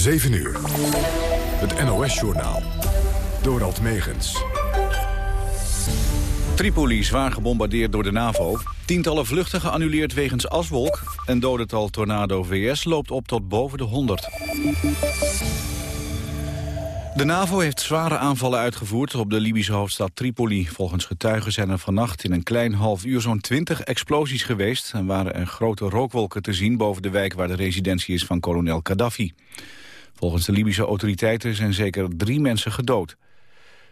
7 uur. Het NOS-journaal. Dorald Megens. Tripoli zwaar gebombardeerd door de NAVO. Tientallen vluchten geannuleerd wegens aswolk. En dodental tornado VS loopt op tot boven de 100. De NAVO heeft zware aanvallen uitgevoerd op de Libische hoofdstad Tripoli. Volgens getuigen zijn er vannacht in een klein half uur zo'n 20 explosies geweest... en waren er grote rookwolken te zien boven de wijk waar de residentie is van kolonel Gaddafi. Volgens de Libische autoriteiten zijn zeker drie mensen gedood.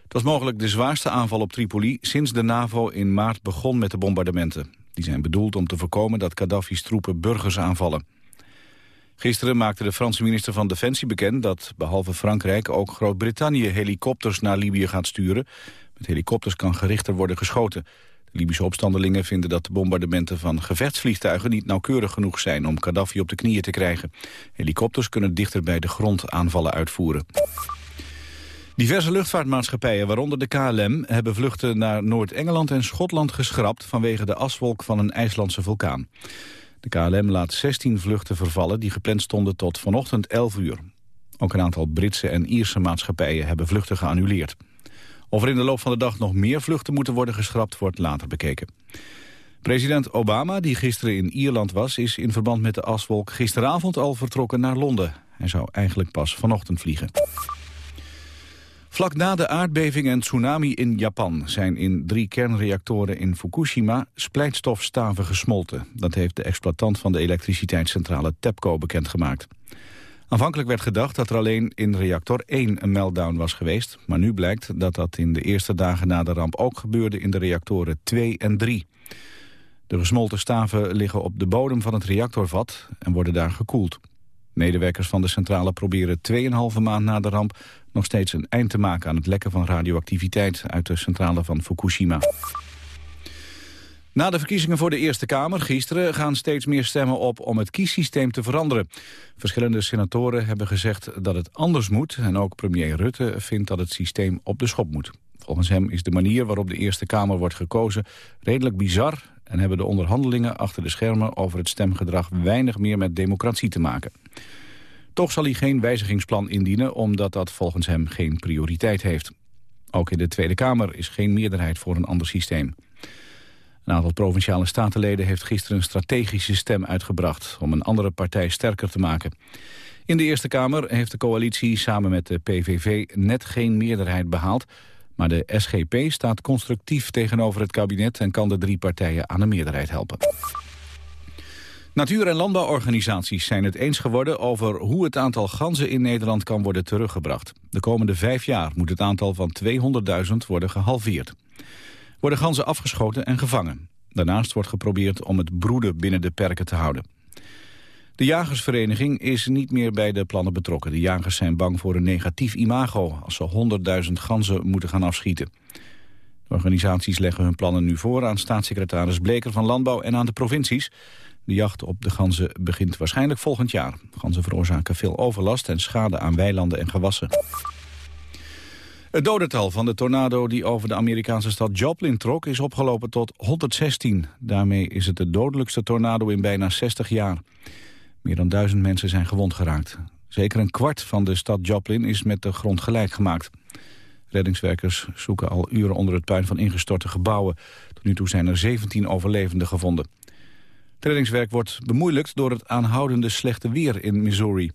Het was mogelijk de zwaarste aanval op Tripoli sinds de NAVO in maart begon met de bombardementen. Die zijn bedoeld om te voorkomen dat Gaddafi's troepen burgers aanvallen. Gisteren maakte de Franse minister van Defensie bekend dat behalve Frankrijk ook Groot-Brittannië helikopters naar Libië gaat sturen. Met helikopters kan gerichter worden geschoten. Libische opstandelingen vinden dat de bombardementen van gevechtsvliegtuigen niet nauwkeurig genoeg zijn om Gaddafi op de knieën te krijgen. Helikopters kunnen dichter bij de grond aanvallen uitvoeren. Diverse luchtvaartmaatschappijen, waaronder de KLM, hebben vluchten naar Noord-Engeland en Schotland geschrapt vanwege de aswolk van een IJslandse vulkaan. De KLM laat 16 vluchten vervallen die gepland stonden tot vanochtend 11 uur. Ook een aantal Britse en Ierse maatschappijen hebben vluchten geannuleerd. Of er in de loop van de dag nog meer vluchten moeten worden geschrapt, wordt later bekeken. President Obama, die gisteren in Ierland was, is in verband met de aswolk gisteravond al vertrokken naar Londen. Hij zou eigenlijk pas vanochtend vliegen. Vlak na de aardbeving en tsunami in Japan zijn in drie kernreactoren in Fukushima splijtstofstaven gesmolten. Dat heeft de exploitant van de elektriciteitscentrale TEPCO bekendgemaakt. Aanvankelijk werd gedacht dat er alleen in reactor 1 een meltdown was geweest. Maar nu blijkt dat dat in de eerste dagen na de ramp ook gebeurde in de reactoren 2 en 3. De gesmolten staven liggen op de bodem van het reactorvat en worden daar gekoeld. Medewerkers van de centrale proberen 2,5 maand na de ramp nog steeds een eind te maken aan het lekken van radioactiviteit uit de centrale van Fukushima. Na de verkiezingen voor de Eerste Kamer gisteren gaan steeds meer stemmen op om het kiessysteem te veranderen. Verschillende senatoren hebben gezegd dat het anders moet en ook premier Rutte vindt dat het systeem op de schop moet. Volgens hem is de manier waarop de Eerste Kamer wordt gekozen redelijk bizar en hebben de onderhandelingen achter de schermen over het stemgedrag weinig meer met democratie te maken. Toch zal hij geen wijzigingsplan indienen, omdat dat volgens hem geen prioriteit heeft. Ook in de Tweede Kamer is geen meerderheid voor een ander systeem. Een aantal provinciale statenleden heeft gisteren een strategische stem uitgebracht... om een andere partij sterker te maken. In de Eerste Kamer heeft de coalitie samen met de PVV net geen meerderheid behaald... maar de SGP staat constructief tegenover het kabinet... en kan de drie partijen aan een meerderheid helpen. Natuur- en landbouworganisaties zijn het eens geworden over hoe het aantal ganzen in Nederland kan worden teruggebracht. De komende vijf jaar moet het aantal van 200.000 worden gehalveerd. Worden ganzen afgeschoten en gevangen. Daarnaast wordt geprobeerd om het broeden binnen de perken te houden. De jagersvereniging is niet meer bij de plannen betrokken. De jagers zijn bang voor een negatief imago als ze 100.000 ganzen moeten gaan afschieten. Organisaties leggen hun plannen nu voor aan staatssecretaris Bleker van Landbouw en aan de provincies. De jacht op de ganzen begint waarschijnlijk volgend jaar. Ganzen veroorzaken veel overlast en schade aan weilanden en gewassen. Het dodental van de tornado die over de Amerikaanse stad Joplin trok... is opgelopen tot 116. Daarmee is het de dodelijkste tornado in bijna 60 jaar. Meer dan duizend mensen zijn gewond geraakt. Zeker een kwart van de stad Joplin is met de grond gelijk gemaakt. Reddingswerkers zoeken al uren onder het puin van ingestorte gebouwen. Tot nu toe zijn er 17 overlevenden gevonden. Het reddingswerk wordt bemoeilijkt door het aanhoudende slechte weer in Missouri.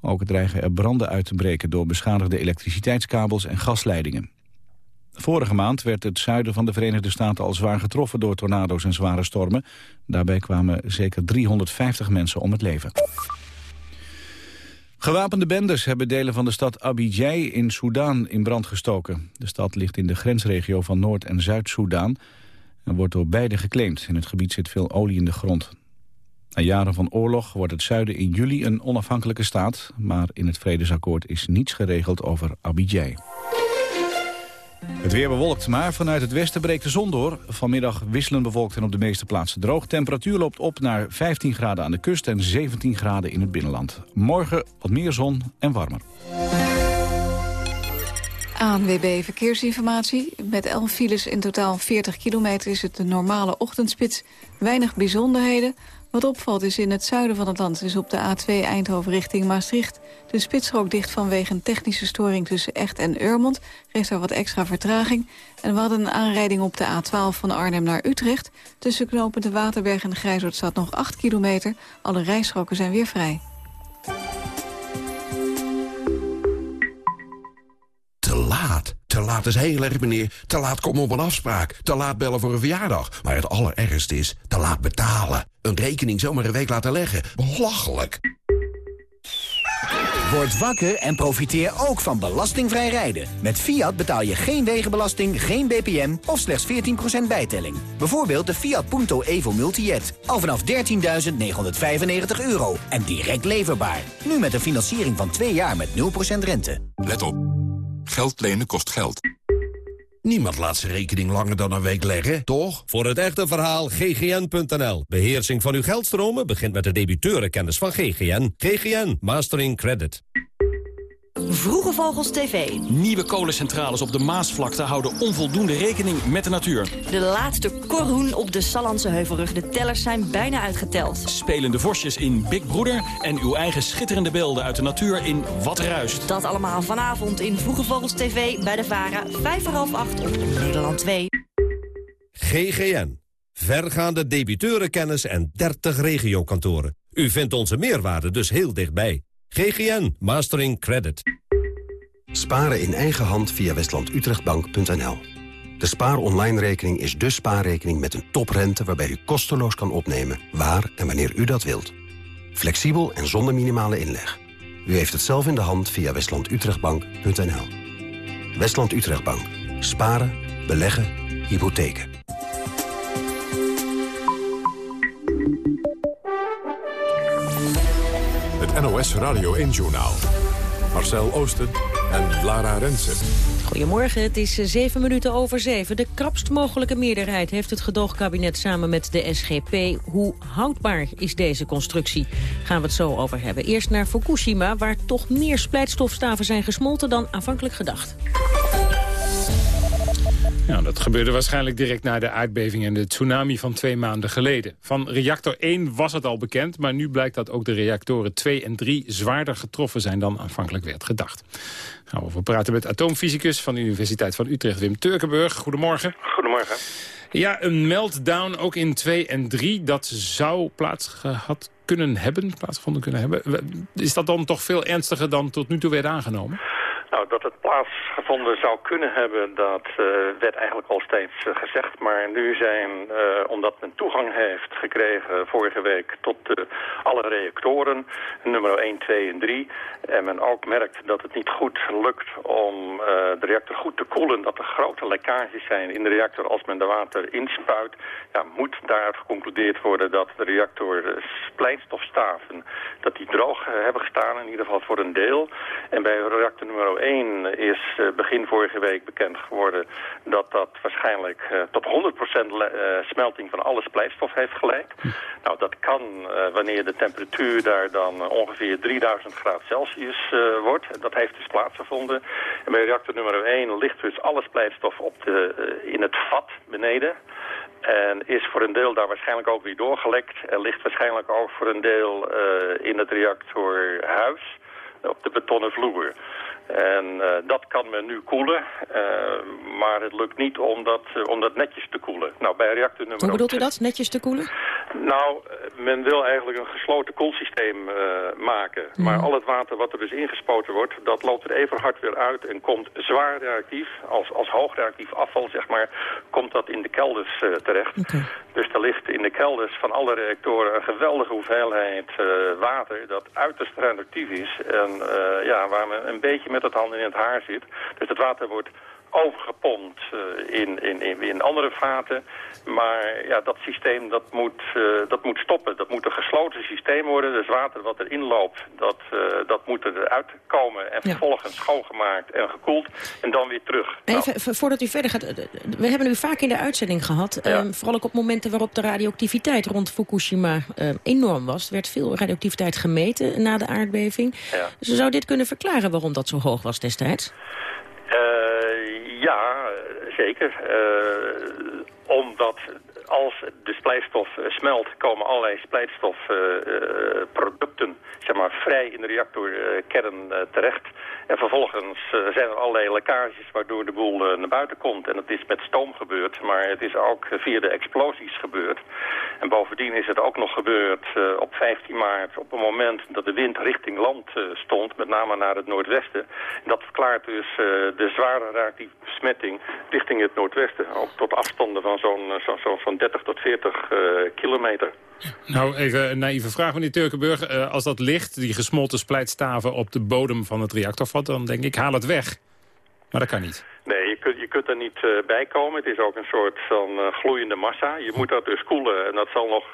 Ook dreigen er branden uit te breken door beschadigde elektriciteitskabels en gasleidingen. Vorige maand werd het zuiden van de Verenigde Staten al zwaar getroffen door tornado's en zware stormen. Daarbij kwamen zeker 350 mensen om het leven. Gewapende bendes hebben delen van de stad Abidjai in Soudaan in brand gestoken. De stad ligt in de grensregio van Noord- en Zuid-Soedan en wordt door beide geclaimd. In het gebied zit veel olie in de grond. Na jaren van oorlog wordt het zuiden in juli een onafhankelijke staat... maar in het vredesakkoord is niets geregeld over Abidjai. Het weer bewolkt, maar vanuit het westen breekt de zon door. Vanmiddag wisselend bewolkt en op de meeste plaatsen droog. Temperatuur loopt op naar 15 graden aan de kust en 17 graden in het binnenland. Morgen wat meer zon en warmer. ANWB Verkeersinformatie. Met 11 files in totaal 40 kilometer is het de normale ochtendspits. Weinig bijzonderheden. Wat opvalt is in het zuiden van het land, dus op de A2 Eindhoven richting Maastricht... de spitsstrook dicht vanwege een technische storing tussen Echt en Urmond. Geeft daar wat extra vertraging. En we hadden een aanrijding op de A12 van Arnhem naar Utrecht. Tussen knopen de Waterberg en Grijzoord staat nog 8 kilometer. Alle rijstroken zijn weer vrij. Te laat. Te laat is heel erg, meneer. Te laat komen op een afspraak. Te laat bellen voor een verjaardag. Maar het allerergste is te laat betalen. Een rekening zomaar een week laten leggen. Belachelijk. Word wakker en profiteer ook van belastingvrij rijden. Met Fiat betaal je geen wegenbelasting, geen BPM of slechts 14% bijtelling. Bijvoorbeeld de Fiat Punto Evo Multijet. Al vanaf 13.995 euro en direct leverbaar. Nu met een financiering van 2 jaar met 0% rente. Let op. Geld lenen kost geld. Niemand laat zijn rekening langer dan een week leggen, toch? Voor het echte verhaal ggn.nl. Beheersing van uw geldstromen begint met de debiteurenkennis van GGN. GGN Mastering Credit. Vroege Vogels TV. Nieuwe kolencentrales op de Maasvlakte houden onvoldoende rekening met de natuur. De laatste korhoen op de Sallandse Heuvelrug. De tellers zijn bijna uitgeteld. Spelende vosjes in Big Broeder en uw eigen schitterende beelden uit de natuur in Wat Ruist. Dat allemaal vanavond in Vroege Vogels TV bij de VARA. Vijf voor half acht op Nederland 2. GGN. Vergaande debiteurenkennis en 30 regiokantoren. U vindt onze meerwaarde dus heel dichtbij. GGN Mastering Credit. Sparen in eigen hand via westlandutrechtbank.nl. De spaar online rekening is de spaarrekening met een toprente... waarbij u kosteloos kan opnemen waar en wanneer u dat wilt. Flexibel en zonder minimale inleg. U heeft het zelf in de hand via westlandutrechtbank.nl. Westland Utrechtbank. Sparen, beleggen, hypotheken. NOS Radio 1-journaal. Marcel Oosten en Lara Rensen. Goedemorgen, het is eh, zeven minuten over zeven. De krapst mogelijke meerderheid heeft het gedoogkabinet samen met de SGP. Hoe houdbaar is deze constructie? Gaan we het zo over hebben. Eerst naar Fukushima, waar toch meer splijtstofstaven zijn gesmolten dan aanvankelijk gedacht. Ja, dat gebeurde waarschijnlijk direct na de aardbeving en de tsunami van twee maanden geleden. Van reactor 1 was het al bekend, maar nu blijkt dat ook de reactoren 2 en 3 zwaarder getroffen zijn dan aanvankelijk werd gedacht. Gaan we over praten met atoomfysicus van de Universiteit van Utrecht, Wim Turkenburg. Goedemorgen. Goedemorgen. Ja, een meltdown ook in 2 en 3, dat zou plaats gehad kunnen hebben, plaatsgevonden kunnen hebben. Is dat dan toch veel ernstiger dan tot nu toe werd aangenomen? Nou, dat het plaatsgevonden zou kunnen hebben, dat uh, werd eigenlijk al steeds uh, gezegd. Maar nu zijn, uh, omdat men toegang heeft gekregen vorige week tot alle reactoren, nummer 1, 2 en 3. En men ook merkt dat het niet goed lukt om de reactor goed te koelen. Dat er grote lekkages zijn in de reactor als men de water inspuit. Ja, moet daaruit geconcludeerd worden dat de reactor splijtstofstaven, dat die droog hebben gestaan, in ieder geval voor een deel. En bij reactor nummer 1 is begin vorige week bekend geworden dat dat waarschijnlijk uh, tot 100% uh, smelting van alle splijtstof heeft geleid. Nou, dat kan wanneer de temperatuur daar dan ongeveer 3000 graden Celsius wordt. Dat heeft dus plaatsgevonden. En bij reactor nummer 1 ligt dus alle splijtstof op de, in het vat beneden. En is voor een deel daar waarschijnlijk ook weer doorgelekt. En ligt waarschijnlijk ook voor een deel in het reactorhuis op de betonnen vloer. En uh, dat kan men nu koelen, uh, maar het lukt niet om dat, uh, om dat netjes te koelen. Nou, bij reactor nummer Hoe bedoelt u dat, netjes te koelen? Nou, men wil eigenlijk een gesloten koelsysteem maken. Maar al het water wat er dus ingespoten wordt, dat loopt er even hard weer uit en komt zwaar reactief, als, als hoogreactief afval, zeg maar, komt dat in de kelders terecht. Okay. Dus er ligt in de kelders van alle reactoren een geweldige hoeveelheid water dat uiterst radioactief is. En ja, waar men een beetje met met het handen in het haar zit. Dus het water wordt overgepompt uh, in, in, in, in, andere vaten. Maar ja, dat systeem dat moet, uh, dat moet stoppen. Dat moet een gesloten systeem worden. Dus water wat erin loopt, dat, uh, dat moet eruit komen. En vervolgens ja. schoongemaakt en gekoeld. En dan weer terug. Even, nou. voordat u verder gaat. We hebben u vaak in de uitzending gehad. Ja. Um, vooral ook op momenten waarop de radioactiviteit rond Fukushima enorm was. Er werd veel radioactiviteit gemeten na de aardbeving. Ja. Dus zou dit kunnen verklaren waarom dat zo hoog was destijds? Zeker. Uh, omdat als de splijtstof smelt, komen allerlei splijtstofproducten zeg maar, vrij in de reactorkern terecht. En vervolgens zijn er allerlei lekkages waardoor de boel naar buiten komt. En dat is met stoom gebeurd, maar het is ook via de explosies gebeurd. En bovendien is het ook nog gebeurd op 15 maart op een moment dat de wind richting land stond, met name naar het noordwesten. En dat verklaart dus de zware radioactieve besmetting richting het noordwesten. Ook tot afstanden van zo'n zo, zo, zo 30 tot 40 uh, kilometer. Nou, even een naïeve vraag, meneer Turkenburg. Uh, als dat ligt, die gesmolten splijtstaven op de bodem van het reactorvat... dan denk ik, haal het weg. Maar dat kan niet. Nee, je kunt, je kunt er niet uh, bij komen. Het is ook een soort van uh, gloeiende massa. Je moet dat dus koelen. En dat zal nog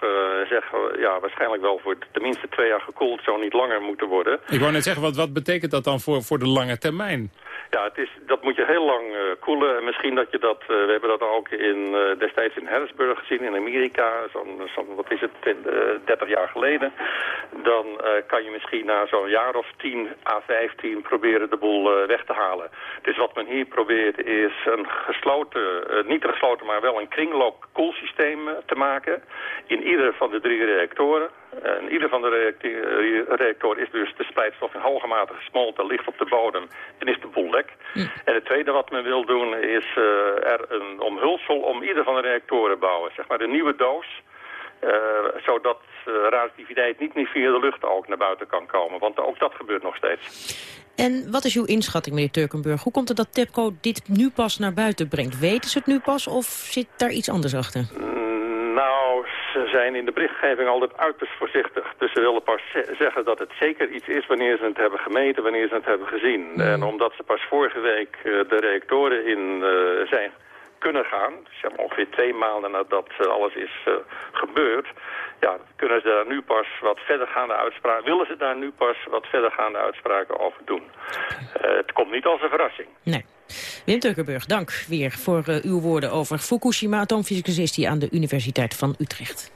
zeggen, ja, waarschijnlijk wel voor tenminste twee jaar gekoeld. Zou niet langer moeten worden. Ik wou net zeggen, wat, wat betekent dat dan voor, voor de lange termijn? Ja, is, dat moet je heel lang uh, koelen. En misschien dat je dat, uh, we hebben dat ook in, uh, destijds in Harrisburg gezien, in Amerika, zo'n, zo wat is het, 30 jaar geleden. Dan kan je misschien na zo'n jaar of 10 à 15 proberen de boel weg te halen. Dus wat men hier probeert is een gesloten, niet gesloten, maar wel een kringloop koelsysteem te maken. In ieder van de drie reactoren. In ieder van de reactoren is dus de splijtstof in hoge mate gesmolten, ligt op de bodem en is de boel lek. Hm. En het tweede wat men wil doen is uh, er een omhulsel om ieder van de reactoren bouwen. Zeg maar de nieuwe doos. Uh, zodat uh, radioactiviteit niet meer via de lucht ook naar buiten kan komen. Want ook dat gebeurt nog steeds. En wat is uw inschatting, meneer Turkenburg? Hoe komt het dat TEPCO dit nu pas naar buiten brengt? Weten ze het nu pas of zit daar iets anders achter? Mm, ze zijn in de berichtgeving altijd uiterst voorzichtig. Dus ze willen pas zeggen dat het zeker iets is wanneer ze het hebben gemeten, wanneer ze het hebben gezien. Mm. En omdat ze pas vorige week uh, de reactoren in uh, zijn kunnen gaan, zeg maar ongeveer twee maanden nadat uh, alles is gebeurd, ja, kunnen ze daar nu pas wat verdergaande uitspraken, willen ze daar nu pas wat verdergaande uitspraken over doen. het komt niet als een verrassing. Nee. Wim Turkenburg, dank weer voor uh, uw woorden over Fukushima, atoomfysicus is die aan de Universiteit van Utrecht.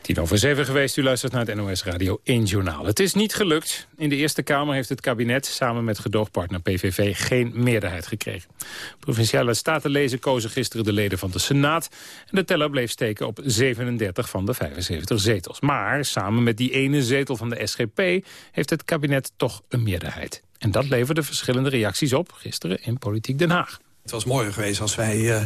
Tien over zeven geweest, u luistert naar het NOS Radio 1 Journaal. Het is niet gelukt. In de Eerste Kamer heeft het kabinet samen met gedoogpartner PVV geen meerderheid gekregen. Provinciale statenlezen kozen gisteren de leden van de Senaat. En de teller bleef steken op 37 van de 75 zetels. Maar samen met die ene zetel van de SGP heeft het kabinet toch een meerderheid. En dat leverde verschillende reacties op gisteren in Politiek Den Haag. Het was mooier geweest als wij uh,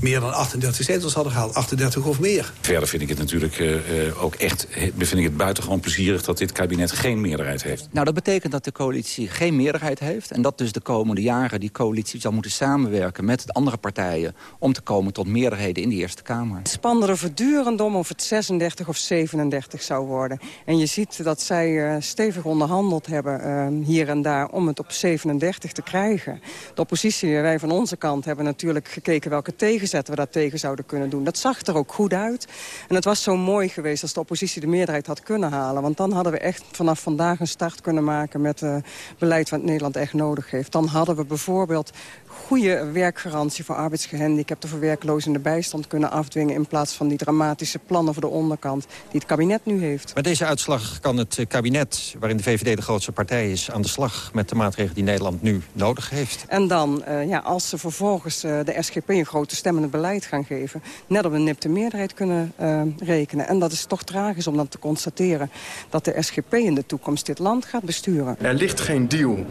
meer dan 38 zetels hadden gehaald. 38 of meer. Verder vind ik het natuurlijk uh, ook echt vind ik het buitengewoon plezierig... dat dit kabinet geen meerderheid heeft. Nou, dat betekent dat de coalitie geen meerderheid heeft... en dat dus de komende jaren die coalitie zal moeten samenwerken... met de andere partijen om te komen tot meerderheden in de Eerste Kamer. Het spande er voortdurend om of het 36 of 37 zou worden. En je ziet dat zij uh, stevig onderhandeld hebben hier en daar... om het op 37 te krijgen. De oppositie, wij van onze kant kant hebben natuurlijk gekeken welke tegenzetten we daar tegen zouden kunnen doen. Dat zag er ook goed uit. En het was zo mooi geweest als de oppositie de meerderheid had kunnen halen. Want dan hadden we echt vanaf vandaag een start kunnen maken met uh, beleid wat Nederland echt nodig heeft. Dan hadden we bijvoorbeeld goede werkgarantie voor arbeidsgehandicapten... voor werklozen in de bijstand kunnen afdwingen... in plaats van die dramatische plannen voor de onderkant die het kabinet nu heeft. Met deze uitslag kan het kabinet, waarin de VVD de grootste partij is... aan de slag met de maatregelen die Nederland nu nodig heeft. En dan, uh, ja, als ze vervolgens uh, de SGP een grote stemmende beleid gaan geven... net op een nipte meerderheid kunnen uh, rekenen. En dat is toch tragisch om dan te constateren... dat de SGP in de toekomst dit land gaat besturen. Er ligt geen deal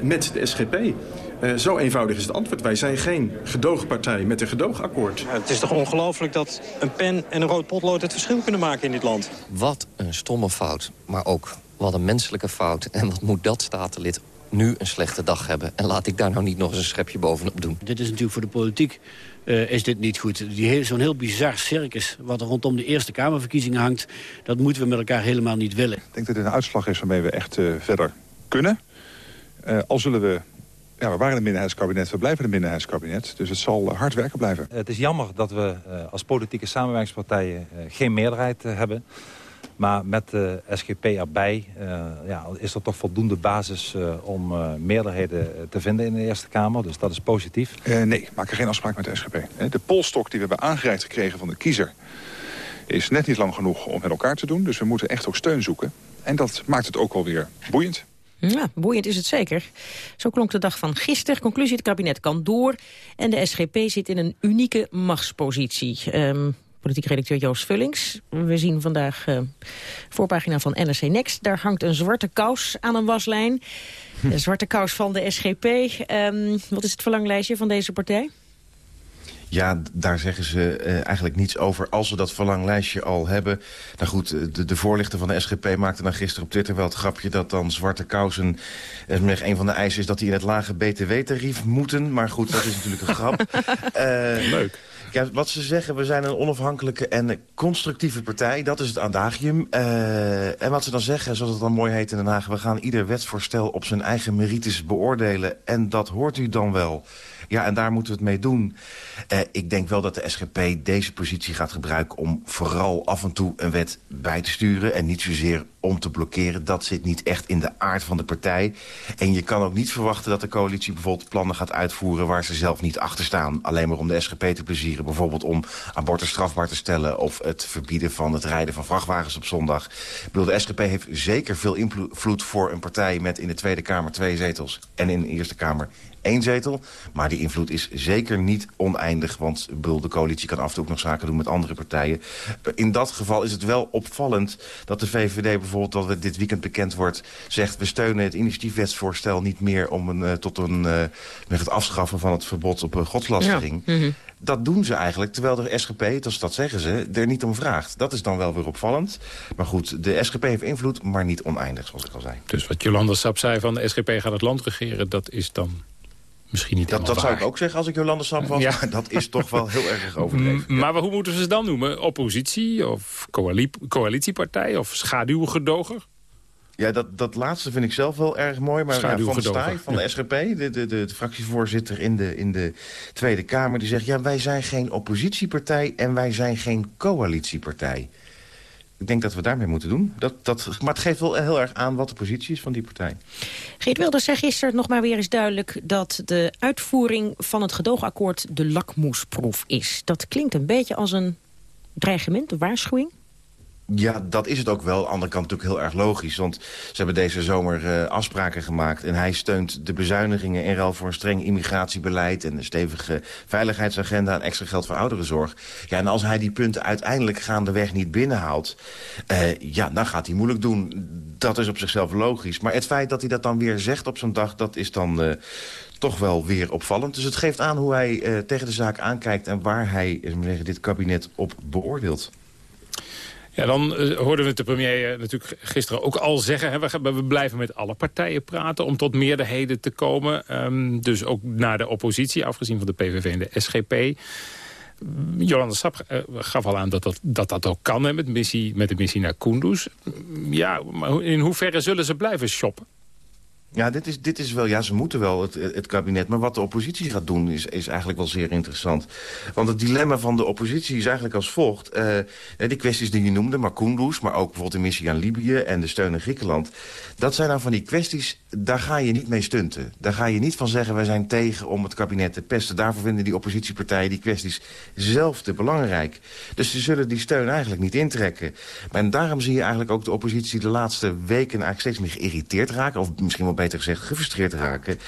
met de SGP. Uh, zo eenvoudig is het antwoord. Wij zijn geen gedoogpartij met een gedoogakkoord. Ja, het is toch ongelooflijk dat een pen en een rood potlood het verschil kunnen maken in dit land. Wat een stomme fout, maar ook wat een menselijke fout. En wat moet dat statenlid nu een slechte dag hebben. En laat ik daar nou niet nog eens een schepje bovenop doen. Dit is natuurlijk voor de politiek uh, is dit niet goed. Zo'n heel bizar circus wat er rondom de Eerste Kamerverkiezingen hangt... dat moeten we met elkaar helemaal niet willen. Ik denk dat dit een uitslag is waarmee we echt uh, verder kunnen. Uh, al zullen we ja, we waren een minderheidskabinet, we blijven een minderheidskabinet. Dus het zal hard werken blijven. Het is jammer dat we uh, als politieke samenwerkingspartijen uh, geen meerderheid uh, hebben. Maar met de SGP erbij ja, is er toch voldoende basis om meerderheden te vinden in de Eerste Kamer. Dus dat is positief. nee, maak er geen afspraak met de SGP. De polstok die we hebben aangereikt gekregen van de kiezer... is net niet lang genoeg om met elkaar te doen. Dus we moeten echt ook steun zoeken. En dat maakt het ook alweer boeiend. Ja, boeiend is het zeker. Zo klonk de dag van gisteren. Conclusie, het kabinet kan door. En de SGP zit in een unieke machtspositie. Um, politiek redacteur Joost Vullings. We zien vandaag uh, voorpagina van NRC Next. Daar hangt een zwarte kous aan een waslijn. De zwarte kous van de SGP. Um, wat is het verlanglijstje van deze partij? Ja, daar zeggen ze uh, eigenlijk niets over als we dat verlanglijstje al hebben. Nou goed, de, de voorlichter van de SGP maakte dan gisteren op Twitter wel het grapje... dat dan zwarte kousen, uh, een van de eisen is dat die in het lage btw-tarief moeten. Maar goed, dat is natuurlijk een grap. Uh, Leuk. Ja, wat ze zeggen, we zijn een onafhankelijke en constructieve partij. Dat is het adagium. Uh, en wat ze dan zeggen, zoals het dan mooi heet in Den Haag... we gaan ieder wetsvoorstel op zijn eigen merites beoordelen. En dat hoort u dan wel. Ja, en daar moeten we het mee doen. Uh, ik denk wel dat de SGP deze positie gaat gebruiken... om vooral af en toe een wet bij te sturen... en niet zozeer om te blokkeren. Dat zit niet echt in de aard van de partij. En je kan ook niet verwachten dat de coalitie bijvoorbeeld plannen gaat uitvoeren... waar ze zelf niet achter staan. Alleen maar om de SGP te plezieren. Bijvoorbeeld om abortus strafbaar te stellen... of het verbieden van het rijden van vrachtwagens op zondag. Ik bedoel, de SGP heeft zeker veel invloed voor een partij... met in de Tweede Kamer twee zetels en in de Eerste Kamer één zetel. Maar die invloed is zeker niet oneindig. Want bedoel, de coalitie kan af en toe ook nog zaken doen met andere partijen. In dat geval is het wel opvallend dat de VVD bijvoorbeeld... dat het dit weekend bekend wordt, zegt... we steunen het initiatiefwetsvoorstel niet meer... om een, uh, tot een, uh, met het afschaffen van het verbod op uh, godslastering. Ja. Mm -hmm. Dat doen ze eigenlijk, terwijl de SGP, dus dat zeggen ze, er niet om vraagt. Dat is dan wel weer opvallend. Maar goed, de SGP heeft invloed, maar niet oneindig, zoals ik al zei. Dus wat Jolanda Sap zei van de SGP gaat het land regeren... dat is dan misschien niet Dat, dat zou ik ook zeggen als ik Jolanda Sap was. Ja. Dat is toch wel heel erg overdreven. Maar hoe moeten we ze dan noemen? Oppositie of coali coalitiepartij of schaduwgedoger? Ja, dat, dat laatste vind ik zelf wel erg mooi. Maar ja, Van Staaij van de SGP, de, de, de, de, fractievoorzitter in de, in de Tweede Kamer... die zegt, ja, wij zijn geen oppositiepartij en wij zijn geen coalitiepartij. Ik denk dat we daarmee moeten doen. Dat, dat, maar het geeft wel heel erg aan wat de positie is van die partij. Geert Wilders zei gisteren nog maar weer eens duidelijk... dat de uitvoering van het gedoogakkoord de lakmoesproef is. Dat klinkt een beetje als een dreigement, een waarschuwing. Ja, dat is het ook wel. Aan de andere kant natuurlijk heel erg logisch. Want ze hebben deze zomer uh, afspraken gemaakt. En hij steunt de bezuinigingen in ruil voor een streng immigratiebeleid... en een stevige veiligheidsagenda en extra geld voor ouderenzorg. Ja, en als hij die punten uiteindelijk gaandeweg niet binnenhaalt... Uh, ja, dan gaat hij moeilijk doen. Dat is op zichzelf logisch. Maar het feit dat hij dat dan weer zegt op zo'n dag... dat is dan... Uh, toch wel weer opvallend. Dus het geeft aan hoe hij tegen de zaak aankijkt... en waar hij zeggen, dit kabinet op beoordeelt. Ja, dan uh, hoorden we de premier uh, natuurlijk gisteren ook al zeggen... Hè, we, we, blijven met alle partijen praten om tot meerderheden te komen. Um, dus ook naar de oppositie, afgezien van de PVV en de SGP. Jolanda Sap uh, gaf al aan dat dat, dat, dat ook kan met, missie, met de missie naar Kunduz. Ja, maar in hoeverre zullen ze blijven shoppen? Ja, dit is, dit is wel, ja, ze moeten wel, het, kabinet. Maar wat de oppositie gaat doen is, is eigenlijk wel zeer interessant. Want het dilemma van de oppositie is eigenlijk als volgt. Uh, die kwesties die je noemde, maar Kunduz, maar ook bijvoorbeeld de missie aan Libië en de steun aan Griekenland. Dat zijn nou van die kwesties, daar ga je niet mee stunten. Daar ga je niet van zeggen, wij zijn tegen om het kabinet te pesten. Daarvoor vinden die oppositiepartijen die kwesties zelf te belangrijk. Dus ze zullen die steun eigenlijk niet intrekken. En daarom zie je eigenlijk ook de oppositie de laatste weken eigenlijk steeds meer geïrriteerd raken. Of misschien wel beter gezegd gefrustreerd raken.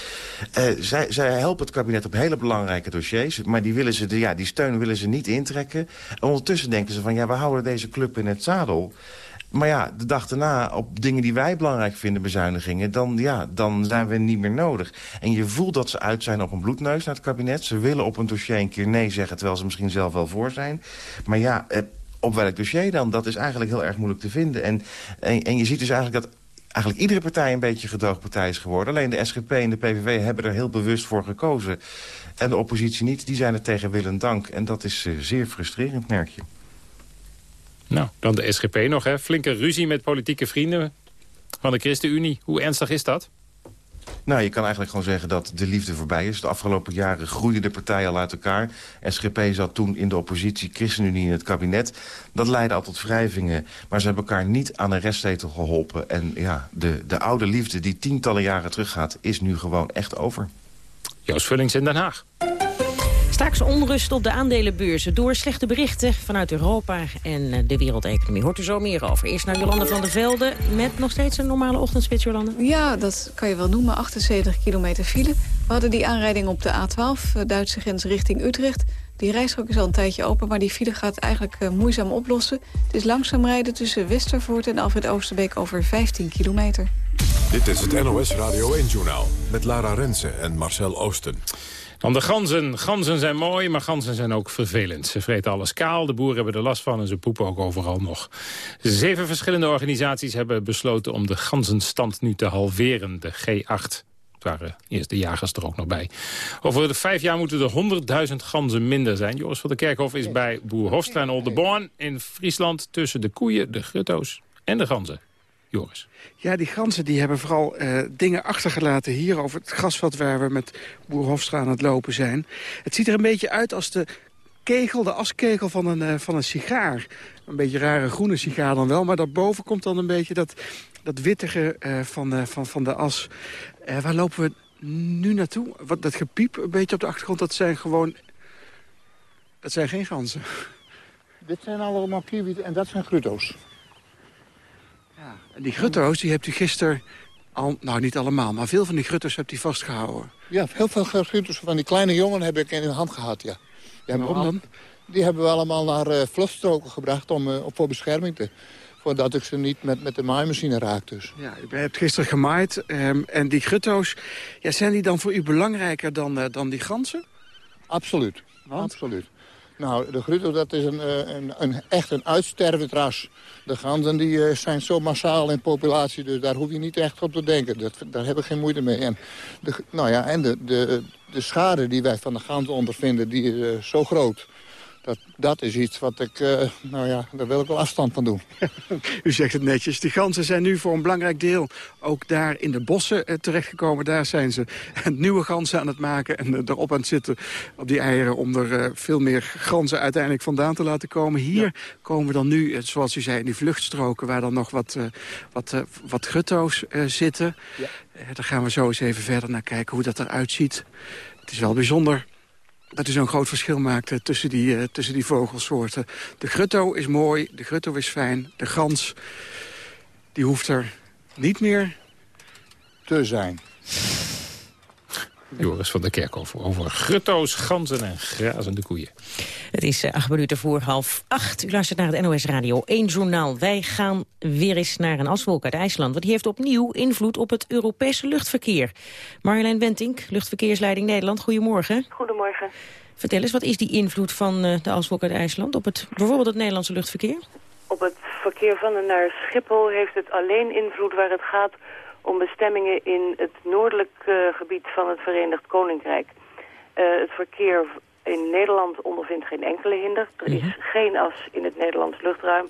Uh, zij, zij helpen het kabinet op hele belangrijke dossiers. Maar die, willen ze, ja, die steun willen ze niet intrekken. En ondertussen denken ze van, ja, we houden deze club in het zadel. Maar ja, de dag daarna op dingen die wij belangrijk vinden, bezuinigingen... Dan, ja, dan zijn we niet meer nodig. En je voelt dat ze uit zijn op een bloedneus naar het kabinet. Ze willen op een dossier een keer nee zeggen, terwijl ze misschien zelf wel voor zijn. Maar ja, eh, op welk dossier dan? Dat is eigenlijk heel erg moeilijk te vinden. En, en, en je ziet dus eigenlijk dat eigenlijk iedere partij een beetje gedoogpartij is geworden. Alleen de SGP en de PVV hebben er heel bewust voor gekozen. En de oppositie niet, die zijn er tegen wil en dank. En dat is uh, zeer frustrerend, merk je. Nou, dan de SGP nog, hè. Flinke ruzie met politieke vrienden van de ChristenUnie. Hoe ernstig is dat? Nou, je kan eigenlijk gewoon zeggen dat de liefde voorbij is. De afgelopen jaren groeiden de partijen al uit elkaar. SGP zat toen in de oppositie, ChristenUnie in het kabinet. Dat leidde al tot wrijvingen. Maar ze hebben elkaar niet aan een restzetel geholpen. En ja, de, de oude liefde die tientallen jaren teruggaat... is nu gewoon echt over. Joost Vullings in Den Haag. Straks onrust op de aandelenbeurzen door slechte berichten vanuit Europa en de wereldeconomie. Hoort u zo meer over. Eerst naar Jolanda van der Velde met nog steeds een normale ochtendspits, Jolanda. Ja, dat kan je wel noemen. 78 kilometer file. We hadden die aanrijding op de A12, Duitse grens richting Utrecht. Die rijstrook is al een tijdje open, maar die file gaat eigenlijk uh, moeizaam oplossen. Het is langzaam rijden tussen Westervoort en Alfred Oosterbeek over 15 kilometer. Dit is het NOS Radio 1-journaal met Lara Rensen en Marcel Oosten. Dan de ganzen. Ganzen zijn mooi, maar ganzen zijn ook vervelend. Ze vreten alles kaal, de boeren hebben er last van en ze poepen ook overal nog. Zeven verschillende organisaties hebben besloten om de ganzenstand nu te halveren, de G8. Het waren eerst de jagers er ook nog bij. Over de vijf jaar moeten er 100.000 ganzen minder zijn. Joris van der Kerkhof is bij boer Hofstra en Oldenborn in Friesland... tussen de koeien, de grutto's en de ganzen. Joris. Ja, die ganzen die hebben vooral uh, dingen achtergelaten hier over het grasveld waar we met boer Hofstra aan het lopen zijn. Het ziet er een beetje uit als de kegel, de askegel van een, uh, van een sigaar. Een beetje rare groene sigaar dan wel, maar daarboven komt dan een beetje dat, dat wittige uh, van, van, van de as. waar lopen we nu naartoe? Wat, dat gepiep een beetje op de achtergrond, dat zijn gewoon... Dat zijn geen ganzen. Dit zijn allemaal kiwis en dat zijn grutto's. Ja, en die grutto's die hebt u gisteren, al, nou niet allemaal, maar veel van die grutto's hebt u vastgehouden. Ja, heel veel grutto's van die kleine jongen heb ik in de hand gehad, ja. ja waarom dan? Die hebben we allemaal naar uh, vluchtstroken gebracht om, uh, voor bescherming te voordat ik ze niet met, met de maaimachine raak dus. Ja, u hebt gisteren gemaaid um, en die grutto's, ja, zijn die dan voor u belangrijker dan, uh, dan die ganzen? Absoluut, Want? absoluut. Nou, de grutto dat is een, een, een, echt een uitstervend ras. De ganzen die, zijn zo massaal in populatie, dus daar hoef je niet echt op te denken. Dat, daar heb ik geen moeite mee. En de, nou ja, en de, de, de schade die wij van de ganzen ondervinden, die is uh, zo groot dat, dat is iets wat ik, uh, nou ja, daar wil ik wel afstand van doen. U zegt het netjes. Die ganzen zijn nu voor een belangrijk deel ook daar in de bossen uh, terechtgekomen. Daar zijn ze nieuwe ganzen aan het maken en uh, erop aan het zitten op die eieren... om er veel meer ganzen uiteindelijk vandaan te laten komen. Hier ja. komen we dan nu, zoals u zei, in die vluchtstroken... waar dan nog wat, wat, wat gutto's zitten. Ja. daar gaan we zo eens even verder naar kijken hoe dat eruit ziet. Het is wel bijzonder dat u zo'n groot verschil maakt tussen, die, uh, tussen die vogelsoorten. De grutto is mooi, de grutto is fijn. De gans, die hoeft er niet meer te zijn. Joris van der Kerkhoff over grutto's, ganzen en grazende koeien. Het is uh, acht minuten voor half acht. U luistert naar het NOS Radio 1 journaal. Wij gaan weer eens naar een aswolk uit IJsland. Want die heeft opnieuw invloed op het Europese luchtverkeer. Marjolein Wentink, Luchtverkeersleiding Nederland. Goedemorgen. Goedemorgen. Vertel eens, wat is die invloed van uh, de aswolk uit IJsland op het, bijvoorbeeld het Nederlandse luchtverkeer? Op het verkeer van en naar Schiphol heeft het alleen invloed waar het gaat om bestemmingen in het noordelijk uh, gebied van het Verenigd Koninkrijk. Uh, het verkeer in Nederland ondervindt geen enkele hinder. Er is geen as in het Nederlands luchtruim.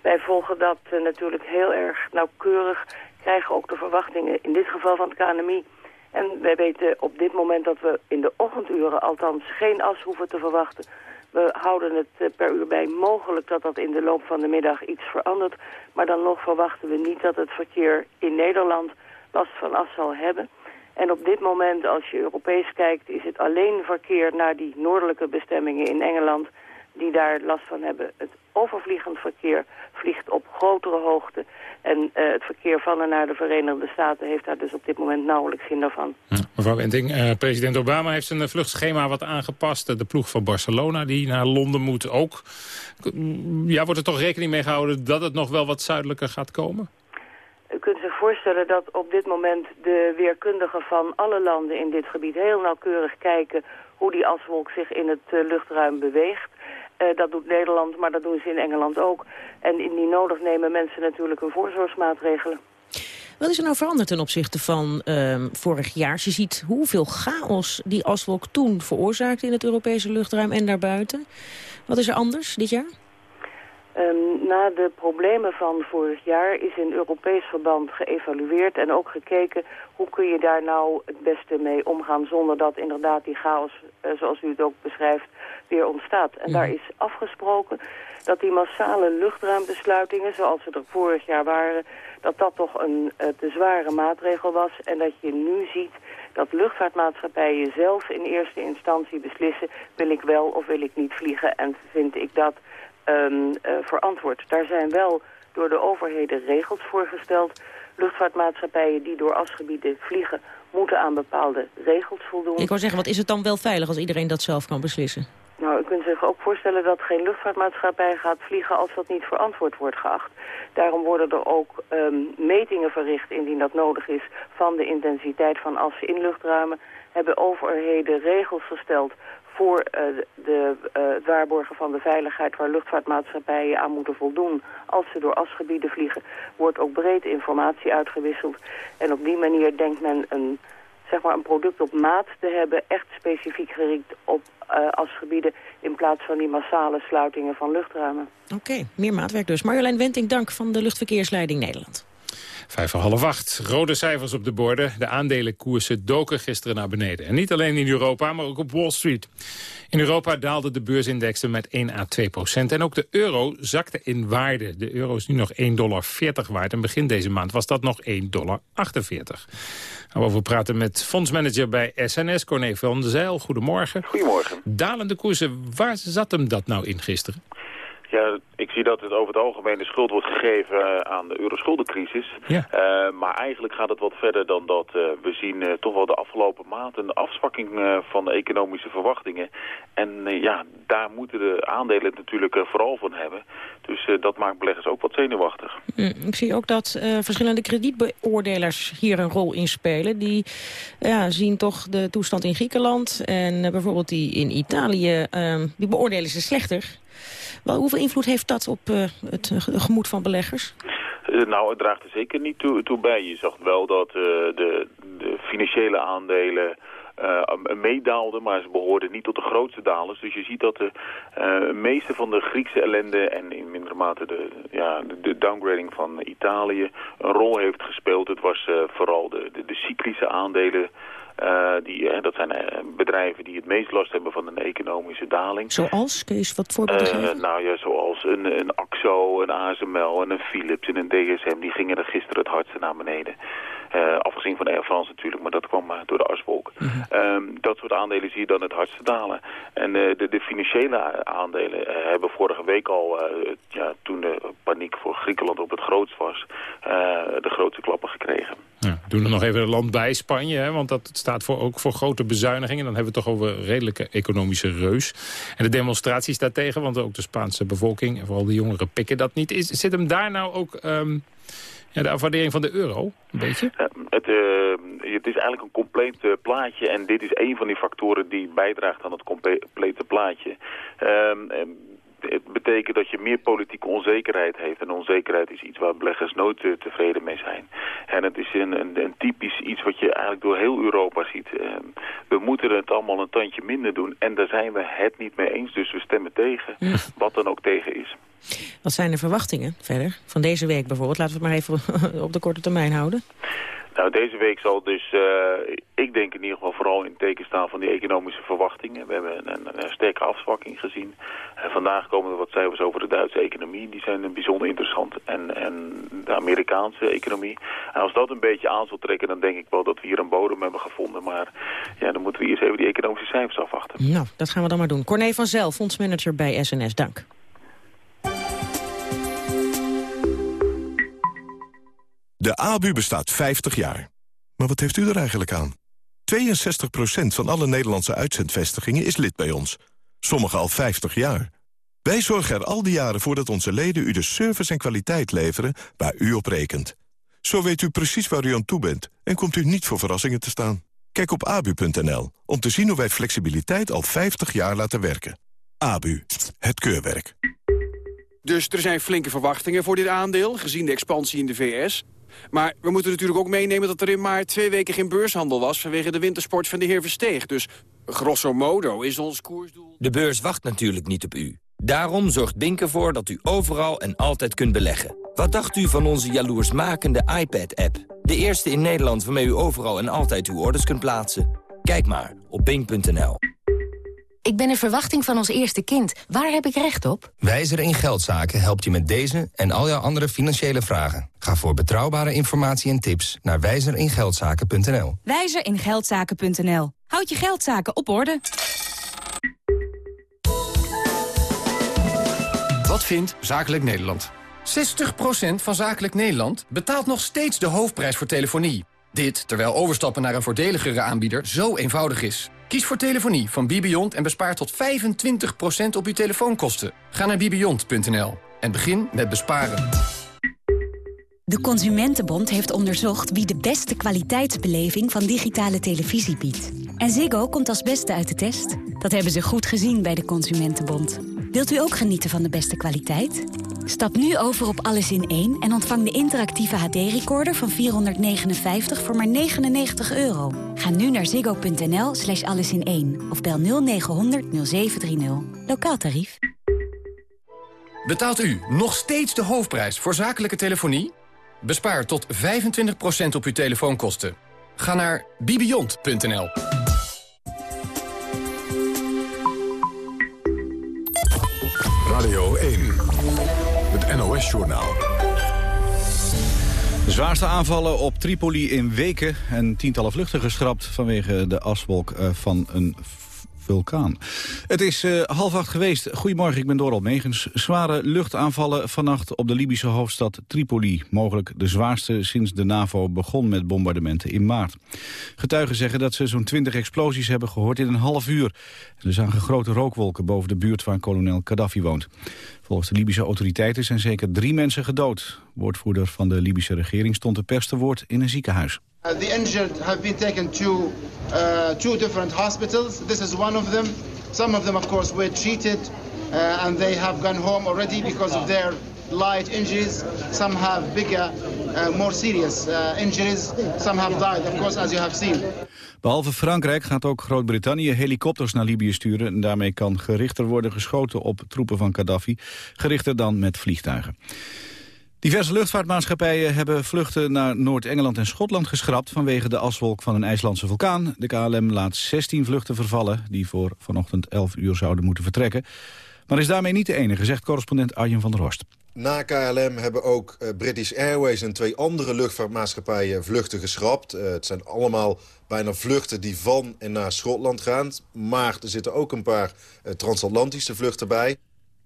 Wij volgen dat uh, natuurlijk heel erg nauwkeurig, krijgen ook de verwachtingen in dit geval van het KNMI. En wij weten op dit moment dat we in de ochtenduren althans geen as hoeven te verwachten. We houden het per uur bij mogelijk dat dat in de loop van de middag iets verandert. Maar dan nog verwachten we niet dat het verkeer in Nederland last van as zal hebben. En op dit moment, als je Europees kijkt, is het alleen verkeer naar die noordelijke bestemmingen in Engeland die daar last van hebben. Het overvliegend verkeer vliegt op grotere hoogte. En uh, het verkeer van en naar de Verenigde Staten heeft daar dus op dit moment nauwelijks hinder van. Ja, mevrouw Wenting, uh, president Obama heeft zijn vluchtschema wat aangepast. De ploeg van Barcelona die naar Londen moet ook. Ja, wordt er toch rekening mee gehouden dat het nog wel wat zuidelijker gaat komen? U kunt zich voorstellen dat op dit moment de weerkundigen van alle landen in dit gebied heel nauwkeurig kijken hoe die aswolk zich in het luchtruim beweegt. Uh, dat doet Nederland, maar dat doen ze in Engeland ook. En indien nodig nemen mensen natuurlijk hun voorzorgsmaatregelen. Wat is er nou veranderd ten opzichte van uh, vorig jaar? Als je ziet hoeveel chaos die aswolk toen veroorzaakte in het Europese luchtruim en daarbuiten. Wat is er anders dit jaar? Um, na de problemen van vorig jaar is in Europees verband geëvalueerd en ook gekeken hoe kun je daar nou het beste mee omgaan zonder dat inderdaad die chaos, uh, zoals u het ook beschrijft, weer ontstaat. En ja. daar is afgesproken dat die massale luchtruimbesluitingen, zoals ze er vorig jaar waren, dat dat toch een te zware maatregel was en dat je nu ziet dat luchtvaartmaatschappijen zelf in eerste instantie beslissen, wil ik wel of wil ik niet vliegen en vind ik dat um, uh, verantwoord. Daar zijn wel door de overheden regels voorgesteld. Luchtvaartmaatschappijen die door asgebieden vliegen... moeten aan bepaalde regels voldoen. Ik wou zeggen, wat is het dan wel veilig als iedereen dat zelf kan beslissen? Nou, u kunt zich ook voorstellen dat geen luchtvaartmaatschappij gaat vliegen als dat niet verantwoord wordt geacht. Daarom worden er ook um, metingen verricht, indien dat nodig is, van de intensiteit van assen in luchtruimen. Hebben overheden regels gesteld voor uh, de, uh, het waarborgen van de veiligheid waar luchtvaartmaatschappijen aan moeten voldoen als ze door asgebieden vliegen, wordt ook breed informatie uitgewisseld. En op die manier denkt men een zeg maar een product op maat te hebben... echt specifiek gericht op uh, asgebieden... in plaats van die massale sluitingen van luchtruimen. Oké, meer maatwerk dus. Marjolein Wenting, dank van de Luchtverkeersleiding Nederland. Vijf voor half acht. Rode cijfers op de borden. De aandelenkoersen doken gisteren naar beneden. En niet alleen in Europa, maar ook op Wall Street. In Europa daalden de beursindexen met 1 à 2 procent. En ook de euro zakte in waarde. De euro is nu nog 1,40 dollar waard. En begin deze maand was dat nog 1,48 dollar. Gaan we over praten met fondsmanager bij SNS, Corné van der Zeil. Goedemorgen. Goedemorgen. Dalende koersen, waar zat hem dat nou in gisteren? Ja, ik zie dat het over het algemeen de schuld wordt gegeven uh, aan de euroschuldencrisis. Ja. Uh, maar eigenlijk gaat het wat verder dan dat. Uh, we zien toch wel de afgelopen maand een afzwakking van de economische verwachtingen. En ja, daar moeten de aandelen het natuurlijk vooral van hebben. Dus dat maakt beleggers ook wat zenuwachtig. Mm, ik zie ook dat verschillende kredietbeoordelers hier een rol in spelen. Die ja, zien toch de toestand in Griekenland en bijvoorbeeld die in Italië, die beoordelen ze slechter. Wel, hoeveel invloed heeft dat op uh, het gemoed van beleggers? Uh, nou, het draagt er zeker niet toe, toe bij. Je zag wel dat de, de, financiële aandelen meedaalden, maar ze behoorden niet tot de grootste dalers. Dus je ziet dat de meeste van de Griekse ellende en in mindere mate de, ja, de, de downgrading van Italië een rol heeft gespeeld. Het was vooral de, de, de cyclische aandelen uh, die, uh, dat zijn uh, bedrijven die het meest last hebben van een economische daling. Zoals? Kun je eens wat voorbeelden geven? Nou ja, zoals een, een AXO, een ASML en een Philips en een DSM. Die gingen er gisteren het hardste naar beneden. Uh, afgezien van Air France natuurlijk, maar dat kwam uh, door de aswolk. Mm -hmm. um, dat soort aandelen zie je dan het hardste dalen. En uh, de, de, financiële aandelen hebben vorige week al, ja, toen de paniek voor Griekenland op het grootst was, de grootste klappen gekregen. Ja, doen er nog even een land bij, Spanje, hè, want dat staat voor, ook voor grote bezuinigingen. Dan hebben we het toch over redelijke economische reus. En de demonstraties daartegen, want ook de Spaanse bevolking, en vooral de jongeren, pikken dat niet. Is, zit hem daar nou ook... Um, de afwaardering van de euro, een beetje? Het, uh, het is eigenlijk een compleet uh, plaatje en dit is een van die factoren die bijdraagt aan het complete plaatje. Uh, het betekent dat je meer politieke onzekerheid heeft. En onzekerheid is iets waar beleggers nooit te tevreden mee zijn. En het is een, een, een, typisch iets wat je eigenlijk door heel Europa ziet. we moeten het allemaal een tandje minder doen. En daar zijn we het niet mee eens. Dus we stemmen tegen, ja. wat dan ook tegen is. Wat zijn de verwachtingen verder? Van deze week bijvoorbeeld. Laten we het maar even op de korte termijn houden. Nou, deze week zal dus, uh, ik denk in ieder geval vooral in het teken staan van die economische verwachtingen. We hebben een, een, een sterke afzwakking gezien. En vandaag komen er wat cijfers over de Duitse economie. Die zijn bijzonder interessant. En, en de Amerikaanse economie. En als dat een beetje aan zal trekken, dan denk ik wel dat we hier een bodem hebben gevonden. Maar ja, dan moeten we eerst even die economische cijfers afwachten. Nou, dat gaan we dan maar doen. Corné van Zel, fondsmanager bij SNS. Dank. De ABU bestaat 50 jaar. Maar wat heeft u er eigenlijk aan? 62% van alle Nederlandse uitzendvestigingen is lid bij ons. Sommige al 50 jaar. Wij zorgen er al die jaren voor dat onze leden u de service en kwaliteit leveren waar u op rekent. Zo weet u precies waar u aan toe bent en komt u niet voor verrassingen te staan. Kijk op abu.nl om te zien hoe wij flexibiliteit al 50 jaar laten werken. ABU, het keurwerk. Dus er zijn flinke verwachtingen voor dit aandeel, gezien de expansie in de VS... Maar we moeten natuurlijk ook meenemen dat er in maart twee weken geen beurshandel was... vanwege de wintersport van de heer Versteeg. Dus grosso modo is ons koersdoel... De beurs wacht natuurlijk niet op u. Daarom zorgt Bink ervoor dat u overal en altijd kunt beleggen. Wat dacht u van onze jaloersmakende iPad-app? De eerste in Nederland waarmee u overal en altijd uw orders kunt plaatsen. Kijk maar op bink.nl. Ik ben in verwachting van ons eerste kind. Waar heb ik recht op? Wijzer in Geldzaken helpt je met deze en al jouw andere financiële vragen. Ga voor betrouwbare informatie en tips naar wijzeringeldzaken.nl. Wijzeringeldzaken.nl. Houd je geldzaken op orde. Wat vindt Zakelijk Nederland? 60% van Zakelijk Nederland betaalt nog steeds de hoofdprijs voor telefonie. Dit terwijl overstappen naar een voordeligere aanbieder zo eenvoudig is. Kies voor telefonie van Bibiont en bespaar tot 25% op uw telefoonkosten. Ga naar bibiont.nl en begin met besparen. De Consumentenbond heeft onderzocht wie de beste kwaliteitsbeleving van digitale televisie biedt. En Ziggo komt als beste uit de test. Dat hebben ze goed gezien bij de Consumentenbond. Wilt u ook genieten van de beste kwaliteit? Stap nu over op Alles in 1 en ontvang de interactieve HD-recorder van 459 voor maar 99 euro. Ga nu naar ziggo.nl slash allesin1 of bel 0900 0730. Lokaal tarief. Betaalt u nog steeds de hoofdprijs voor zakelijke telefonie? Bespaar tot 25% op uw telefoonkosten. Ga naar bibiont.nl. NOS-journaal. De zwaarste aanvallen op Tripoli in weken en tientallen vluchten geschrapt vanwege de aswolk eh, van een vulkaan. Het is uh, half acht geweest. Goedemorgen, ik ben Doral Megens. Zware luchtaanvallen vannacht op de Libische hoofdstad Tripoli. Mogelijk de zwaarste sinds de NAVO begon met bombardementen in maart. Getuigen zeggen dat ze zo'n twintig explosies hebben gehoord in een half uur. Er zagen grote rookwolken boven de buurt waar kolonel Gaddafi woont. Volgens de Libische autoriteiten zijn zeker drie mensen gedood. Woordvoerder van de Libische regering stond de pers te woord in een ziekenhuis. Uh, the injured have been taken to uh, two different hospitals. This is one of them. Some of them, of course, were treated uh, and they have gone home already because of their light injuries. Some have bigger, uh, more serious uh, injuries. Some have died, of course, as you have seen. Behalve Frankrijk gaat ook Groot-Brittannië helikopters naar Libië sturen. En daarmee kan gerichter worden geschoten op troepen van Gaddafi. Gerichter dan met vliegtuigen. Diverse luchtvaartmaatschappijen hebben vluchten naar Noord-Engeland en Schotland geschrapt vanwege de aswolk van een IJslandse vulkaan. De KLM laat 16 vluchten vervallen die voor vanochtend 11 uur zouden moeten vertrekken. Maar is daarmee niet de enige, zegt correspondent Arjen van der Horst. Na KLM hebben ook uh, British Airways en twee andere luchtvaartmaatschappijen vluchten geschrapt. Uh, het zijn allemaal bijna vluchten die van en naar Schotland gaan. Maar er zitten ook een paar uh, transatlantische vluchten bij.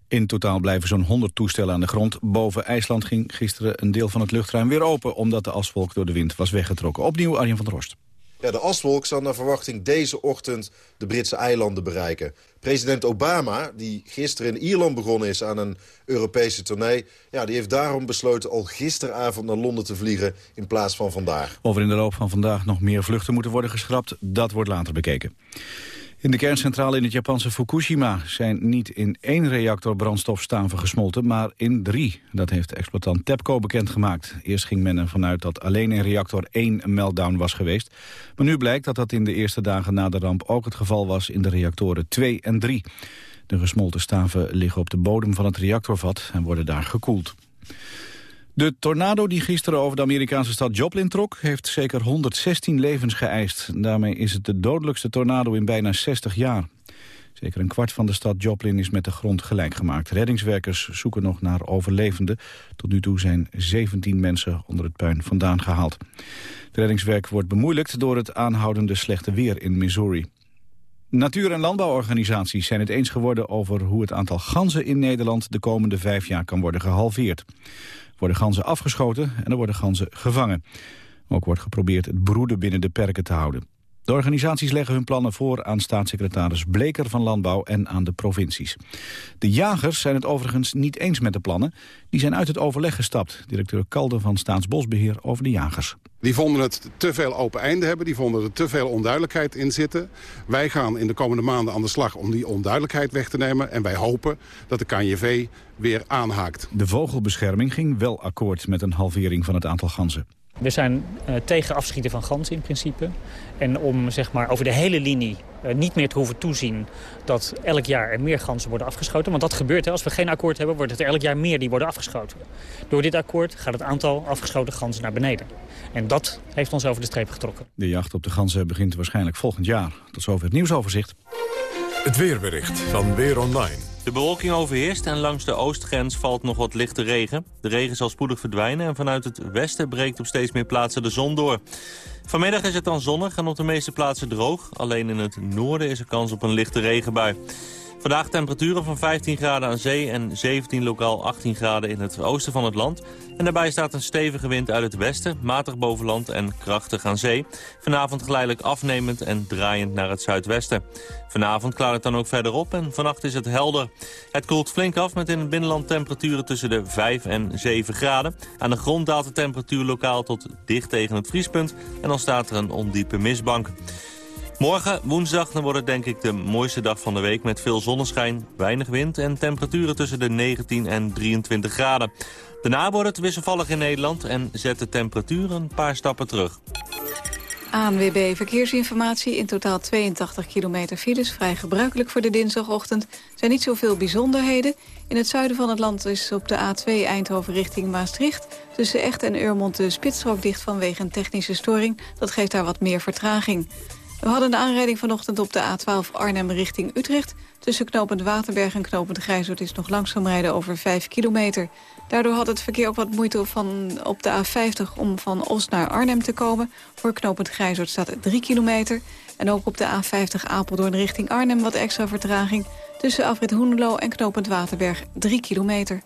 In totaal blijven zo'n 100 toestellen aan de grond. Boven IJsland ging gisteren een deel van het luchtruim weer open... omdat de aswolk door de wind was weggetrokken. Opnieuw Arjen van der Horst. Ja, de aswolk zal naar verwachting deze ochtend de Britse eilanden bereiken. President Obama, die gisteren in Ierland begonnen is aan een Europese tournee... Ja, die heeft daarom besloten al gisteravond naar Londen te vliegen in plaats van vandaag. Of er in de loop van vandaag nog meer vluchten moeten worden geschrapt, dat wordt later bekeken. In de kerncentrale in het Japanse Fukushima zijn niet in één reactor brandstofstaven gesmolten, maar in drie. Dat heeft exploitant TEPCO bekendgemaakt. Eerst ging men ervan uit dat alleen in reactor 1 een meltdown was geweest. Maar nu blijkt dat dat in de eerste dagen na de ramp ook het geval was in de reactoren 2 en 3. De gesmolten staven liggen op de bodem van het reactorvat en worden daar gekoeld. De tornado die gisteren over de Amerikaanse stad Joplin trok... heeft zeker 116 levens geëist. Daarmee is het de dodelijkste tornado in bijna 60 jaar. Zeker een kwart van de stad Joplin is met de grond gelijk gemaakt. Reddingswerkers zoeken nog naar overlevenden. Tot nu toe zijn 17 mensen onder het puin vandaan gehaald. Het reddingswerk wordt bemoeilijkt door het aanhoudende slechte weer in Missouri. Natuur- en landbouworganisaties zijn het eens geworden over hoe het aantal ganzen in Nederland de komende vijf jaar kan worden gehalveerd worden ganzen afgeschoten en er worden ganzen gevangen. Ook wordt geprobeerd het broeden binnen de perken te houden. De organisaties leggen hun plannen voor aan staatssecretaris Bleker van Landbouw en aan de provincies. De jagers zijn het overigens niet eens met de plannen. Die zijn uit het overleg gestapt. Directeur Kalden van Staatsbosbeheer over de jagers. Die vonden het te veel open einde hebben. Die vonden er te veel onduidelijkheid in zitten. Wij gaan in de komende maanden aan de slag om die onduidelijkheid weg te nemen. En wij hopen dat de KNJV weer aanhaakt. De vogelbescherming ging wel akkoord met een halvering van het aantal ganzen. We zijn uh, tegen afschieten van ganzen in principe. En om zeg maar, over de hele linie uh, niet meer te hoeven toezien dat elk jaar er meer ganzen worden afgeschoten. Want dat gebeurt. Hè. Als we geen akkoord hebben, wordt het er elk jaar meer die worden afgeschoten. Door dit akkoord gaat het aantal afgeschoten ganzen naar beneden. En dat heeft ons over de streep getrokken. De jacht op de ganzen begint waarschijnlijk volgend jaar. Tot zover het nieuwsoverzicht. Het weerbericht van Weer Online. De bewolking overheerst en langs de oostgrens valt nog wat lichte regen. De regen zal spoedig verdwijnen en vanuit het westen breekt op steeds meer plaatsen de zon door. Vanmiddag is het dan zonnig en op de meeste plaatsen droog. Alleen in het noorden is er kans op een lichte regenbui. Vandaag temperaturen van 15 graden aan zee en 17 lokaal 18 graden in het oosten van het land. En daarbij staat een stevige wind uit het westen, matig boven land en krachtig aan zee. Vanavond geleidelijk afnemend en draaiend naar het zuidwesten. Vanavond klaart het dan ook verder op en vannacht is het helder. Het koelt flink af met in het binnenland temperaturen tussen de 5 en 7 graden. Aan de grond daalt de temperatuur lokaal tot dicht tegen het vriespunt en dan staat er een ondiepe mistbank. Morgen, woensdag, dan wordt het denk ik de mooiste dag van de week... met veel zonneschijn, weinig wind en temperaturen tussen de 19 en 23 graden. Daarna wordt het wisselvallig in Nederland en zet de temperatuur een paar stappen terug. ANWB Verkeersinformatie. In totaal 82 kilometer files. Vrij gebruikelijk voor de dinsdagochtend. Zijn niet zoveel bijzonderheden. In het zuiden van het land is op de A2 Eindhoven richting Maastricht... tussen Echt en Urmond de spitsstrook dicht vanwege een technische storing. Dat geeft daar wat meer vertraging. We hadden een aanrijding vanochtend op de A12 Arnhem richting Utrecht. Tussen knopend Waterberg en knopend Grijzoord is nog langzaam rijden over 5 kilometer. Daardoor had het verkeer ook wat moeite van, op de A50 om van Os naar Arnhem te komen. Voor knopend Grijzoord staat 3 kilometer. En ook op de A50 Apeldoorn richting Arnhem wat extra vertraging. Tussen Afrit Hoenelo en knopend Waterberg 3 kilometer.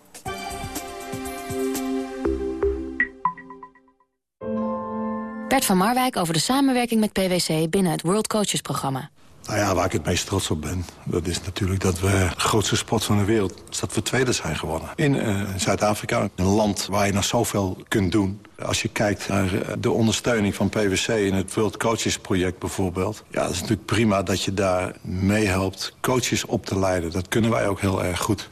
Bert van Marwijk over de samenwerking met PwC binnen het World Coaches programma. Nou ja, waar ik het meest trots op ben, dat is natuurlijk dat we de grootste sport van de wereld, is dat we tweede zijn gewonnen. In uh, Zuid-Afrika, een land waar je nog zoveel kunt doen. Als je kijkt naar eh, de ondersteuning van PwC in het World Coaches project bijvoorbeeld. Ja, dat is natuurlijk prima dat je daar meehelpt coaches op te leiden. Dat kunnen wij ook heel erg goed.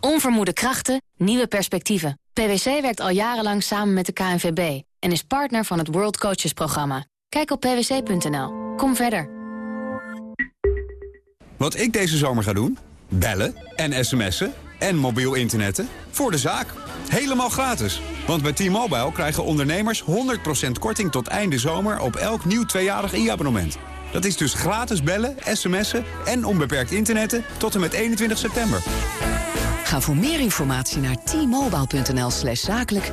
Onvermoede krachten, nieuwe perspectieven. PwC werkt al jarenlang samen met de KNVB en is partner van het World Coaches programma. Kijk op pwc.nl. Kom verder. Wat ik deze zomer ga doen? Bellen en sms'en en mobiel internetten voor de zaak. Helemaal gratis. Want bij T-Mobile krijgen ondernemers 100% korting tot einde zomer op elk nieuw tweejarig e-abonnement. Dat is dus gratis bellen, sms'en en onbeperkt internetten tot en met 21 september. Ga voor meer informatie naar t-mobile.nl slash zakelijk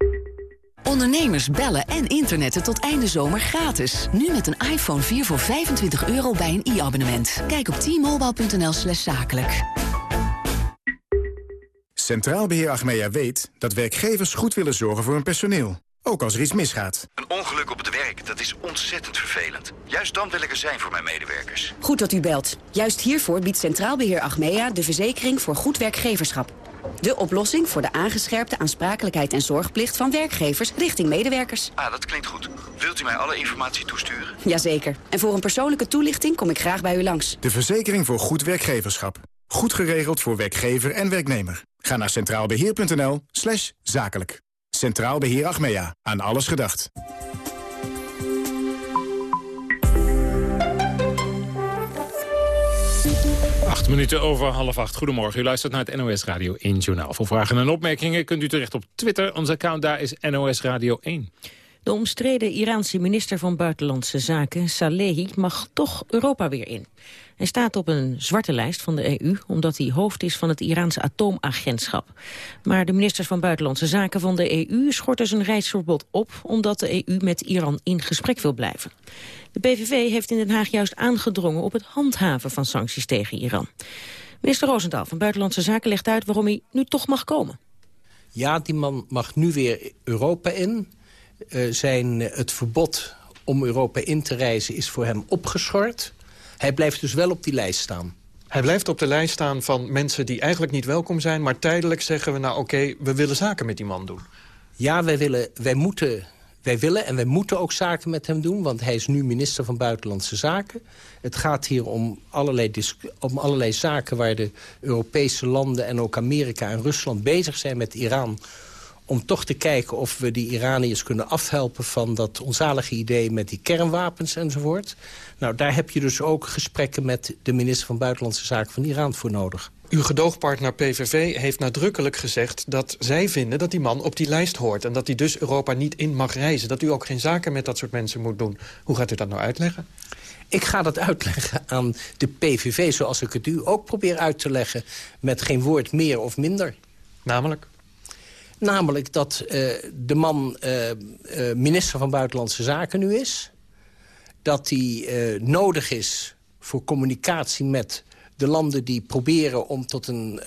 Ondernemers bellen en internetten tot einde zomer gratis. Nu met een iPhone 4 voor 25 euro bij een e-abonnement. Kijk op t-mobile.nl slash zakelijk. Centraal Beheer Achmea weet dat werkgevers goed willen zorgen voor hun personeel. Ook als er iets misgaat. Een ongeluk op het werk, dat is ontzettend vervelend. Juist dan wil ik er zijn voor mijn medewerkers. Goed dat u belt. Juist hiervoor biedt Centraal Beheer Achmea de verzekering voor goed werkgeverschap. De oplossing voor de aangescherpte aansprakelijkheid en zorgplicht van werkgevers richting medewerkers. Ah, dat klinkt goed. Wilt u mij alle informatie toesturen? Jazeker. En voor een persoonlijke toelichting kom ik graag bij u langs. De verzekering voor goed werkgeverschap. Goed geregeld voor werkgever en werknemer. Ga naar centraalbeheer.nl slash zakelijk. Centraal Beheer Achmea. Aan alles gedacht. Acht minuten over half acht. Goedemorgen, u luistert naar het NOS Radio 1 Journaal. Voor vragen en opmerkingen kunt u terecht op Twitter. Ons account daar is NOS Radio 1. De omstreden Iraanse minister van Buitenlandse Zaken, Salehi, mag toch Europa weer in. Hij staat op een zwarte lijst van de EU, omdat hij hoofd is van het Iraanse atoomagentschap. Maar de ministers van Buitenlandse Zaken van de EU schorten zijn reisverbod op, omdat de EU met Iran in gesprek wil blijven. De PVV heeft in Den Haag juist aangedrongen op het handhaven van sancties tegen Iran. Minister Roosentaal van Buitenlandse Zaken legt uit waarom hij nu toch mag komen. Ja, die man mag nu weer Europa in. Uh, zijn, het verbod om Europa in te reizen is voor hem opgeschort. Hij blijft dus wel op die lijst staan. Hij blijft op de lijst staan van mensen die eigenlijk niet welkom zijn... maar tijdelijk zeggen we, nou oké, we willen zaken met die man doen. Ja, wij, willen, wij, moeten, wij willen en wij moeten ook zaken met hem doen... want hij is nu minister van Buitenlandse Zaken. Het gaat hier om allerlei, om allerlei zaken waar de Europese landen... en ook Amerika en Rusland bezig zijn met Iran om toch te kijken of we die Iraniërs kunnen afhelpen... van dat onzalige idee met die kernwapens enzovoort. Nou, daar heb je dus ook gesprekken met de minister van Buitenlandse Zaken van Iran voor nodig. Uw gedoogpartner PVV heeft nadrukkelijk gezegd dat zij vinden dat die man op die lijst hoort. En dat hij dus Europa niet in mag reizen. Dat u ook geen zaken met dat soort mensen moet doen. Hoe gaat u dat nou uitleggen? Ik ga dat uitleggen aan de PVV zoals ik het u ook probeer uit te leggen... met geen woord meer of minder. Namelijk? Namelijk dat uh, de man uh, uh, minister van Buitenlandse Zaken nu is. Dat hij nodig is voor communicatie met de landen die proberen om tot een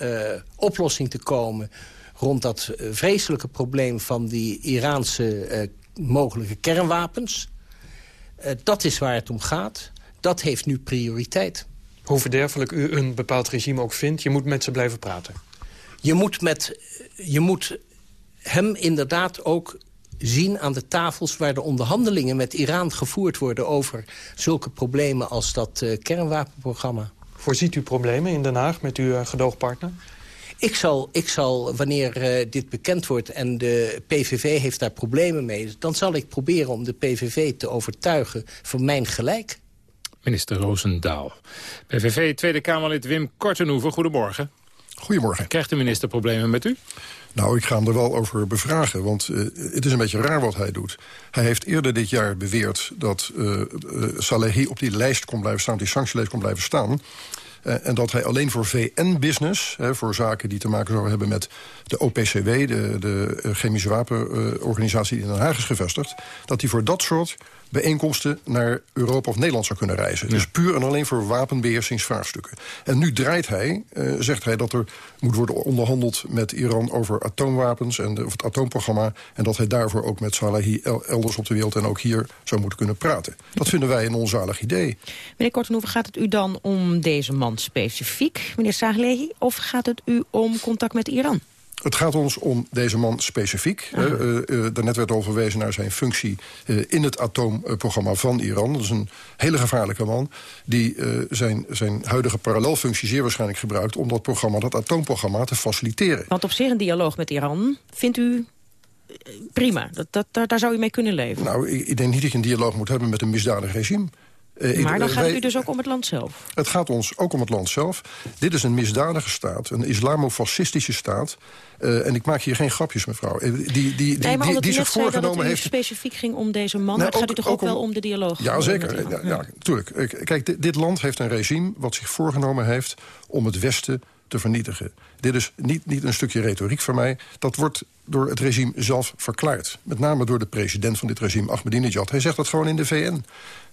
oplossing te komen... rond dat vreselijke probleem van die Iraanse mogelijke kernwapens. dat is waar het om gaat. Dat heeft nu prioriteit. Hoe verderfelijk u een bepaald regime ook vindt... je moet met ze blijven praten. Je moet, met, je moet hem inderdaad ook zien aan de tafels... waar de onderhandelingen met Iran gevoerd worden... over zulke problemen als dat kernwapenprogramma. Voorziet u problemen in Den Haag met uw uh, gedoogpartner? Ik zal, ik zal wanneer uh, dit bekend wordt en de PVV heeft daar problemen mee... dan zal ik proberen om de PVV te overtuigen van mijn gelijk. Minister Roosendaal. PVV Tweede Kamerlid Wim Kortenhoeven, goedemorgen. Goedemorgen. Krijgt de minister problemen met u? Nou, ik ga hem er wel over bevragen, want uh, het is een beetje raar wat hij doet. Hij heeft eerder dit jaar beweerd dat uh, uh, Salehi op die lijst kon blijven staan... die sanctielijst kon blijven staan... En dat hij alleen voor VN-business, voor zaken die te maken zouden hebben met de OPCW... de, de chemische wapenorganisatie die in Den Haag is gevestigd... dat hij voor dat soort bijeenkomsten naar Europa of Nederland zou kunnen reizen. Dus puur en alleen voor wapenbeheersingsvraagstukken. En nu draait hij, uh, zegt hij dat er moet worden onderhandeld met Iran over atoomwapens en de, of het atoomprogramma. En dat hij daarvoor ook met Salahi elders op de wereld en ook hier zou moeten kunnen praten. Dat vinden wij een onzalig idee. Meneer Kortenhoeven, gaat het u dan om deze man specifiek, meneer Salahi, of gaat het u om contact met Iran? Het gaat ons om deze man specifiek. Uh, uh, daarnet werd al verwezen naar zijn functie uh, in het atoomprogramma van Iran. Dat is een hele gevaarlijke man die zijn, zijn huidige parallelfunctie zeer waarschijnlijk gebruikt... om dat programma, dat atoomprogramma, te faciliteren. Want op zich een dialoog met Iran vindt u prima. Dat, dat, daar, daar zou u mee kunnen leven. Nou, ik, ik denk niet dat je een dialoog moet hebben met een misdadig regime. Uh, maar dan gaat het u dus ook om het land zelf? Het gaat ons ook om het land zelf. Dit is een misdadige staat, een islamofascistische staat. Uh, en ik maak hier geen grapjes, mevrouw. Die, die, die, nee, maar die, die zich voorgenomen het heeft. specifiek ging om deze man, nou, het gaat u toch ook, ook om, wel om de dialoog? Ja, zeker. Ja, ja, natuurlijk. Kijk, dit, dit land heeft een regime wat zich voorgenomen heeft om het Westen te vernietigen. Dit is niet, niet een stukje retoriek van mij. Dat wordt door het regime zelf verklaard. Met name door de president van dit regime, Ahmadinejad. Hij zegt dat gewoon in de VN.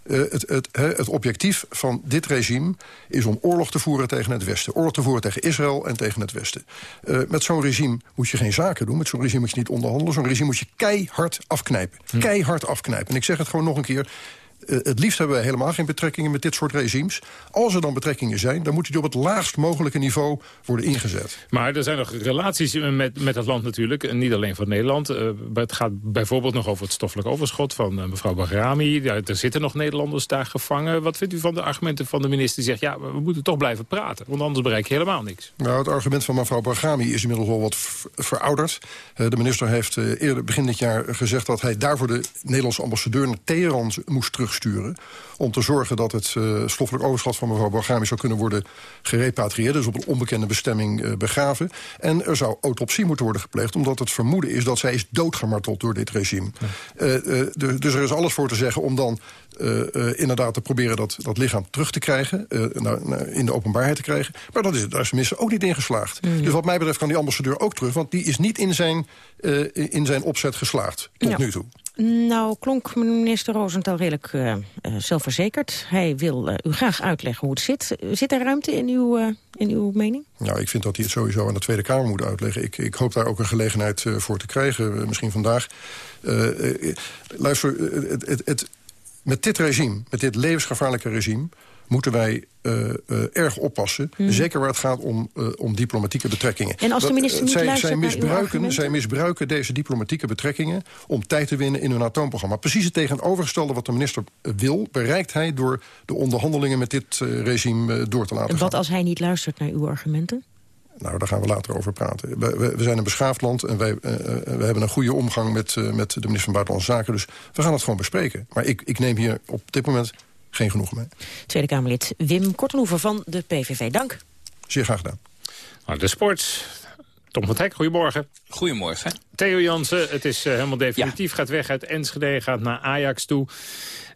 Uh, het, het, het, objectief van dit regime is om oorlog te voeren tegen het Westen. Oorlog te voeren tegen Israël en tegen het Westen. Uh, met zo'n regime moet je geen zaken doen. Met zo'n regime moet je niet onderhandelen. Zo'n regime moet je keihard afknijpen. Hm. Keihard afknijpen. En ik zeg het gewoon nog een keer. Uh, het liefst hebben we helemaal geen betrekkingen met dit soort regimes. Als er dan betrekkingen zijn, dan moeten die op het laagst mogelijke niveau worden ingezet. Maar er zijn nog relaties met, met het land natuurlijk. En niet alleen van Nederland. Uh, het gaat bijvoorbeeld nog over het stoffelijk overschot van uh, mevrouw Bahrami. Ja, er zitten nog Nederlanders daar gevangen. Wat vindt u van de argumenten van de minister die zegt... ja, we moeten toch blijven praten, want anders bereik je helemaal niks. Nou, het argument van mevrouw Bahrami is inmiddels wel wat verouderd. de minister heeft eerder begin dit jaar gezegd... dat hij daarvoor de Nederlandse ambassadeur naar Teheran moest terug om te zorgen dat het uh, stoffelijk overschot van mevrouw Bahrami zou kunnen worden gerepatrieerd. Dus op een onbekende bestemming uh, begraven. En er zou autopsie moeten worden gepleegd, omdat het vermoeden is dat zij is doodgemarteld door dit regime. Ja. Uh, dus er is alles voor te zeggen om dan inderdaad te proberen dat, dat lichaam terug te krijgen, nou, in de openbaarheid te krijgen. Maar dat is, daar is de minister ook niet in geslaagd. Mm. Dus wat mij betreft kan die ambassadeur ook terug, want die is niet in zijn, in zijn opzet geslaagd, tot ja. nu toe. Nou, klonk minister Rosenthal redelijk uh, uh, zelfverzekerd. Hij wil uh, u graag uitleggen hoe het zit. Zit er ruimte in uw, in uw mening? Nou, ik vind dat hij het sowieso aan de Tweede Kamer moet uitleggen. Ik, ik hoop daar ook een gelegenheid voor te krijgen, misschien vandaag. luister, het, het, met dit regime, met dit levensgevaarlijke regime moeten wij uh, uh, erg oppassen. Hmm. Zeker waar het gaat om, uh, om diplomatieke betrekkingen. En als de minister niet zij, luistert zij misbruiken, zij misbruiken deze diplomatieke betrekkingen... om tijd te winnen in hun atoomprogramma. Precies het tegenovergestelde wat de minister wil... bereikt hij door de onderhandelingen met dit regime door te laten en wat gaan. als hij niet luistert naar uw argumenten? Nou, daar gaan we later over praten. We, we, we zijn een beschaafd land en wij, uh, we hebben een goede omgang met, uh, met de minister van Buitenlandse Zaken. Dus we gaan het gewoon bespreken. Maar ik, ik neem hier op dit moment geen genoegen mee. Tweede Kamerlid Wim Kortenhoever van de PVV. Dank. Zeer graag gedaan. Nou, de sport. Tom van Hek, goedemorgen. Goedemorgen. Theo Jansen, het is uh, helemaal definitief. Gaat weg uit Enschede, gaat naar Ajax toe.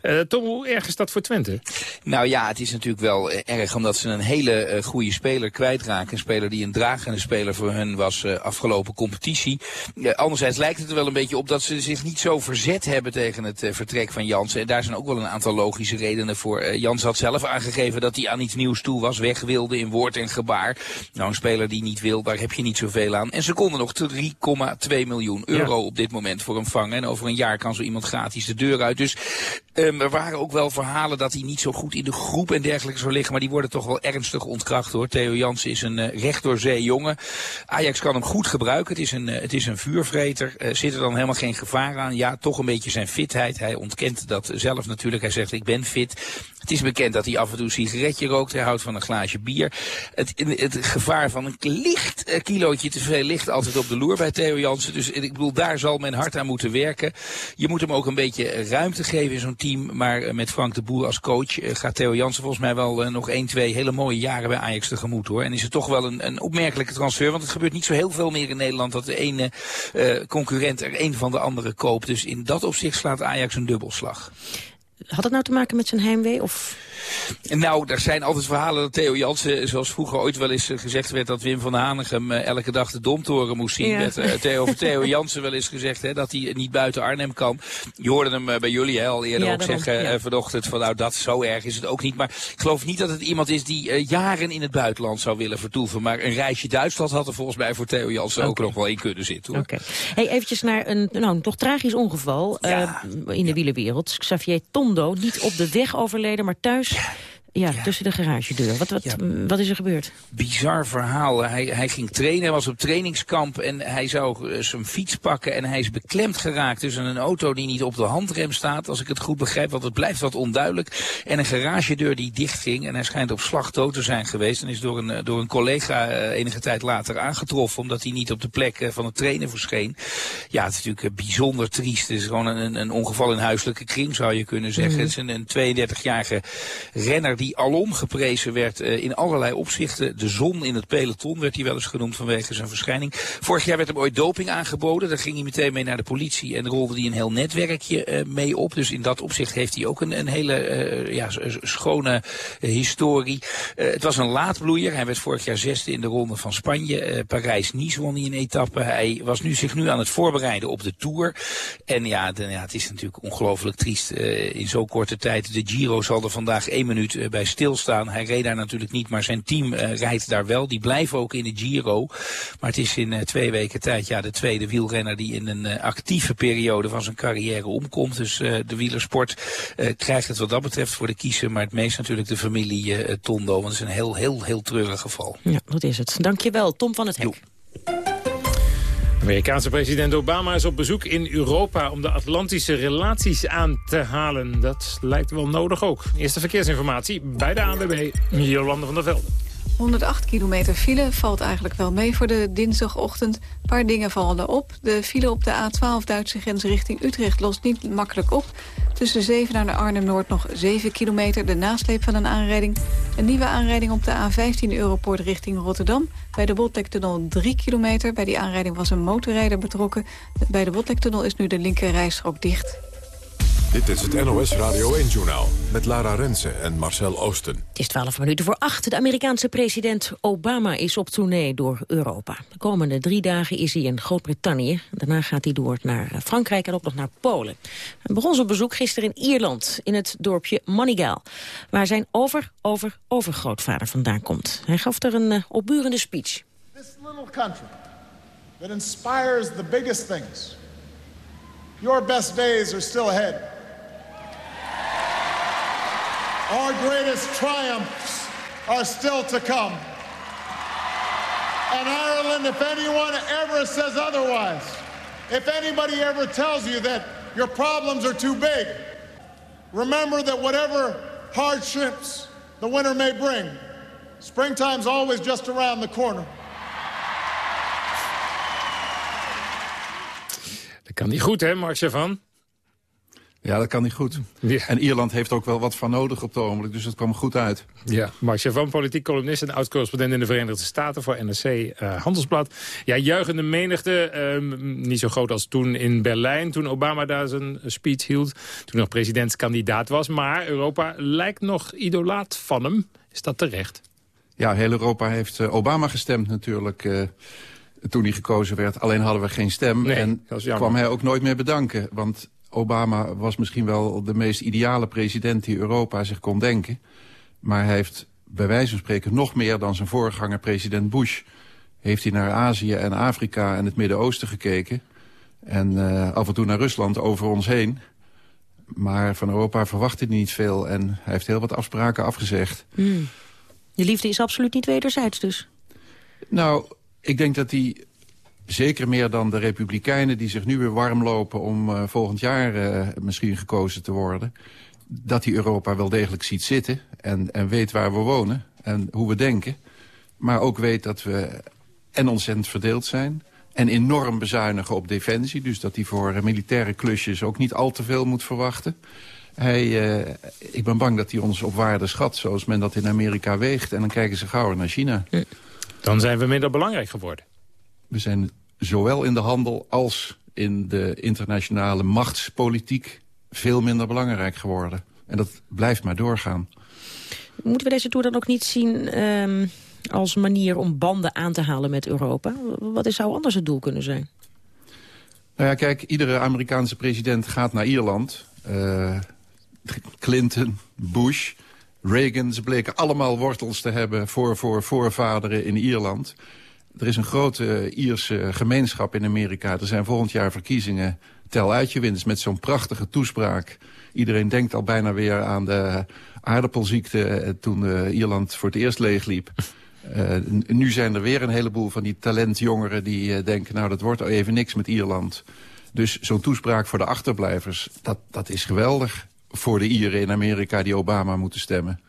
Uh, Tom, hoe erg is dat voor Twente? Nou ja, het is natuurlijk wel eh, erg omdat ze een hele uh, goede speler kwijtraken. Een speler die een dragende speler voor hun was uh, afgelopen competitie. anderzijds lijkt het er wel een beetje op dat ze zich niet zo verzet hebben tegen het vertrek van Jansen. En daar zijn ook wel een aantal logische redenen voor. Jans had zelf aangegeven dat hij aan iets nieuws toe was, weg wilde in woord en gebaar. Nou, een speler die niet wil, daar heb je niet zoveel aan. En ze konden nog 3,2 miljoen euro ja. op dit moment voor hem vangen. En over een jaar kan zo iemand gratis de deur uit. Dus Um, er waren ook wel verhalen dat hij niet zo goed in de groep en dergelijke zou liggen. Maar die worden toch wel ernstig ontkracht hoor. Theo Jansen is een uh, recht door zee jongen. Ajax kan hem goed gebruiken. Het is een, uh, het is een vuurvreter. Uh, zit er dan helemaal geen gevaar aan? Ja, toch een beetje zijn fitheid. Hij ontkent dat zelf natuurlijk. Hij zegt ik ben fit. Het is bekend dat hij af en toe een sigaretje rookt. Hij houdt van een glaasje bier. Het, het gevaar van een licht kilootje te veel ligt altijd op de loer bij Theo Jansen. Dus ik bedoel, daar zal men hard aan moeten werken. Je moet hem ook een beetje ruimte geven in zo'n Maar met Frank de Boer als coach gaat Theo Jansen volgens mij wel nog 1, 2 hele mooie jaren bij Ajax tegemoet hoor. En is het toch wel een, een opmerkelijke transfer. Want het gebeurt niet zo heel veel meer in Nederland dat de ene concurrent er een van de andere koopt. Dus in dat opzicht slaat Ajax een dubbelslag. Had het nou te maken met zijn heimwee? Of nou, er zijn altijd verhalen dat Theo Jansen, zoals vroeger ooit wel eens gezegd werd... dat Wim van Hanegem uh, elke dag de Domtoren moest zien. Ja. Werd, uh, Theo, Theo Jansen wel eens gezegd hè, dat hij niet buiten Arnhem kan. Je hoorde hem uh, bij jullie hè, al eerder ja, ook daarom, zeggen ja. vanochtend... van nou, dat zo erg is het ook niet. Maar ik geloof niet dat het iemand is die jaren in het buitenland zou willen vertoeven. Maar een reisje Duitsland had er volgens mij voor Theo Jansen okay. ook nog wel in kunnen zitten. Oké. Okay. Hey, eventjes naar een nou, toch tragisch ongeval in de wielenwereld. Xavier Niet op de weg overleden, maar thuis... Ja, ja, tussen de garagedeur. Wat, wat, ja. wat is er gebeurd? Bizar verhaal. Hij, hij ging trainen, hij was op trainingskamp en hij zou zijn fiets pakken en hij is beklemd geraakt tussen een auto die niet op de handrem staat, als ik het goed begrijp, want het blijft wat onduidelijk. En een garagedeur die dicht ging en hij schijnt op slag dood te zijn geweest en is door een, door een collega enige tijd later aangetroffen omdat hij niet op de plek van het trainen verscheen. Ja, het is natuurlijk bijzonder triest. Het is gewoon een, een ongeval in huiselijke kring zou je kunnen zeggen. Mm. Het is een, een 32-jarige renner die die alom geprezen werd uh, in allerlei opzichten. De zon in het peloton werd hij wel eens genoemd vanwege zijn verschijning. Vorig jaar werd hem ooit doping aangeboden. Daar ging hij meteen mee naar de politie en rolde hij een heel netwerkje uh, mee op. Dus in dat opzicht heeft hij ook een, een hele uh, ja, schone historie. het was een laadbloeier. Hij werd vorig jaar zesde in de ronde van Spanje. Parijs-Nice won hij een etappe. Hij was nu zich nu aan het voorbereiden op de Tour. En ja, ja het is natuurlijk ongelooflijk triest. in zo'n korte tijd. De Giro zal er vandaag één minuut bij stilstaan. Hij reed daar natuurlijk niet, maar zijn team uh, rijdt daar wel. Die blijven ook in de Giro. Maar het is in uh, twee weken tijd ja, de tweede wielrenner die in een uh, actieve periode van zijn carrière omkomt. Dus de wielersport krijgt het wat dat betreft voor de kiezer. Maar het meest natuurlijk de familie Tondo. Want het is een heel, heel, heel treurig geval. Ja, dat is het. Dankjewel, Tom van het Hek. Jo. Amerikaanse president Obama is op bezoek in Europa om de Atlantische relaties aan te halen. Dat lijkt wel nodig ook. Eerste verkeersinformatie bij de ANWB, Jolande van der Velde. 108 kilometer file valt eigenlijk wel mee voor de dinsdagochtend. Een paar dingen vallen op. De file op de A12 Duitse grens richting Utrecht lost niet makkelijk op. Tussen Zevenaar naar Arnhem-Noord nog 7 kilometer. De nasleep van een aanrijding. Een nieuwe aanrijding op de A15 Europoort richting Rotterdam. Bij de Botlektunnel 3 kilometer. Bij die aanrijding was een motorrijder betrokken. Bij de Botlektunnel is nu de linker rijstrook dicht. Dit is het NOS Radio 1-journaal met Lara Rensen en Marcel Oosten. Het is 12 minuten voor 8. De Amerikaanse president Obama is op tournee door Europa. De komende drie dagen is hij in Groot-Brittannië. Daarna gaat hij door naar Frankrijk en ook nog naar Polen. Hij begon zijn bezoek gisteren in Ierland, in het dorpje Moneygal... waar zijn over-over-overgrootvader vandaan komt. Hij gaf er een uh, opburende speech. This little country that inspires the biggest things... Your best days are still ahead. Our greatest triumphs are still to come. And Ireland, if anyone ever says otherwise, if anybody ever tells you that your problems are too big, remember that whatever hardships the winter may bring, springtime's always just around the corner. Kan niet goed, hè, Mark van? Ja, dat kan niet goed. En Ierland heeft ook wel wat van nodig op het ogenblik, dus het kwam goed uit. Ja, Marcia van politiek columnist en oud-correspondent in de Verenigde Staten voor NRC uh, Handelsblad. Ja, juichende menigte, uh, niet zo groot als toen in Berlijn, toen Obama daar zijn speech hield. Toen nog presidentskandidaat was, maar Europa lijkt nog idolaat van hem. Is dat terecht? Ja, heel Europa heeft uh, Obama gestemd natuurlijk uh, toen hij gekozen werd. Alleen hadden we geen stem nee, en kwam hij ook nooit meer bedanken. Want Obama was misschien wel de meest ideale president die Europa zich kon denken. Maar hij heeft bij wijze van spreken nog meer dan zijn voorganger president Bush... heeft hij naar Azië en Afrika en het Midden-Oosten gekeken. En uh, af en toe naar Rusland over ons heen. Maar van Europa verwachtte hij niet veel. En hij heeft heel wat afspraken afgezegd. Hmm. Je liefde is absoluut niet wederzijds dus? Nou, ik denk dat hij zeker meer dan de republikeinen die zich nu weer warm lopen... om uh, volgend jaar uh, misschien gekozen te worden... dat hij Europa wel degelijk ziet zitten en, en weet waar we wonen en hoe we denken. Maar ook weet dat we en ontzettend verdeeld zijn... en enorm bezuinigen op defensie. Dus dat hij voor uh, militaire klusjes ook niet al te veel moet verwachten. Hij, ik ben bang dat hij ons op waarde schat, zoals men dat in Amerika weegt. En dan kijken ze gauw naar China. Dan zijn we minder belangrijk geworden. We zijn zowel in de handel als in de internationale machtspolitiek veel minder belangrijk geworden. En dat blijft maar doorgaan. Moeten we deze tour dan ook niet zien um, als manier om banden aan te halen met Europa? Wat zou anders het doel kunnen zijn? Nou ja, kijk, iedere Amerikaanse president gaat naar Ierland. Uh, Clinton, Bush, Reagan, ze bleken allemaal wortels te hebben voor, voor voorvaderen in Ierland. Er is een grote Ierse gemeenschap in Amerika. Er zijn volgend jaar verkiezingen. Tel uit je winst met zo'n prachtige toespraak. Iedereen denkt al bijna weer aan de aardappelziekte... toen uh, Ierland voor het eerst leegliep. Nu zijn er weer een heleboel van die talentjongeren die denken... nou, dat wordt even niks met Ierland. Dus zo'n toespraak voor de achterblijvers, dat, dat is geweldig. Voor de Ieren in Amerika die Obama moeten stemmen.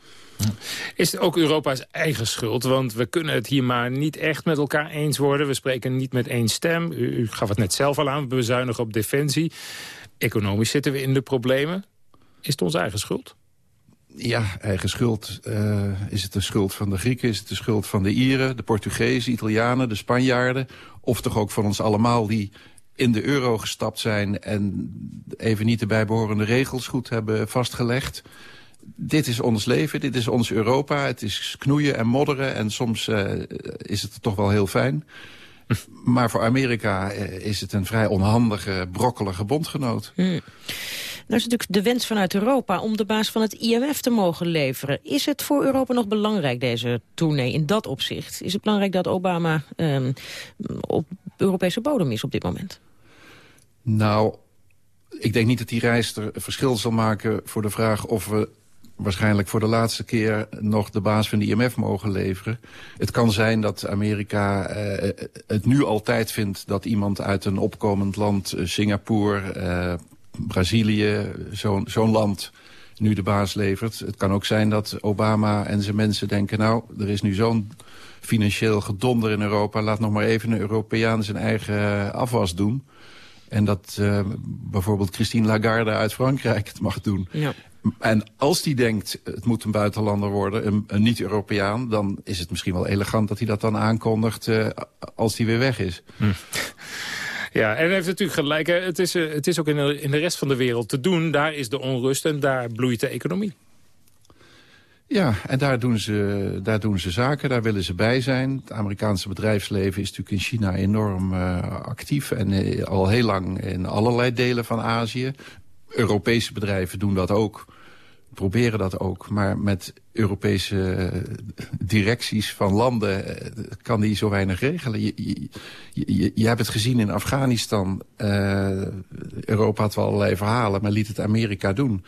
Is het ook Europa's eigen schuld? Want we kunnen het hier maar niet echt met elkaar eens worden. We spreken niet met één stem. U, gaf het net zelf al aan, we bezuinigen op defensie. Economisch zitten we in de problemen. Is het onze eigen schuld? Ja, eigen schuld. Uh, is het de schuld van de Grieken? Is het de schuld van de Ieren, de Portugezen, Italianen, de Spanjaarden? Of toch ook van ons allemaal die in de euro gestapt zijn... en even niet de bijbehorende regels goed hebben vastgelegd dit is ons leven, dit is ons Europa. Het is knoeien en modderen en soms uh, is het toch wel heel fijn. Maar voor Amerika uh, is het een vrij onhandige, brokkelige bondgenoot. Hmm. Nou is natuurlijk de wens vanuit Europa om de baas van het IMF te mogen leveren. Is het voor Europa nog belangrijk, deze tournee, in dat opzicht? Is het belangrijk dat Obama um, op Europese bodem is op dit moment? Nou, ik denk niet dat die reis er verschil zal maken voor de vraag of we waarschijnlijk voor de laatste keer nog de baas van de IMF mogen leveren. Het kan zijn dat Amerika uh, het nu altijd vindt dat iemand uit een opkomend land, uh, Singapore, uh, Brazilië, zo'n zo'n land nu de baas levert. Het kan ook zijn dat Obama en zijn mensen denken... nou, er is nu zo'n financieel gedonder in Europa... laat nog maar even een Europeaan zijn eigen afwas doen... En dat uh, bijvoorbeeld Christine Lagarde uit Frankrijk het mag doen. Ja. En als die denkt, het moet een buitenlander worden, een, een niet-Europeaan... dan is het misschien wel elegant dat hij dat dan aankondigt uh, als hij weer weg is. Hm. Ja, en hij heeft natuurlijk gelijk. Het is, uh, het is ook in de, in de rest van de wereld te doen. Daar is de onrust en daar bloeit de economie. Ja, en daar doen, ze, daar doen ze zaken, daar willen ze bij zijn. Het Amerikaanse bedrijfsleven is natuurlijk in China enorm uh, actief... en uh, al heel lang in allerlei delen van Azië. Europese bedrijven doen dat ook proberen dat ook. Maar met Europese directies van landen eh, kan die zo weinig regelen. Je, je, je, je hebt het gezien in Afghanistan. Uh, Europa had wel allerlei verhalen, maar liet het Amerika doen.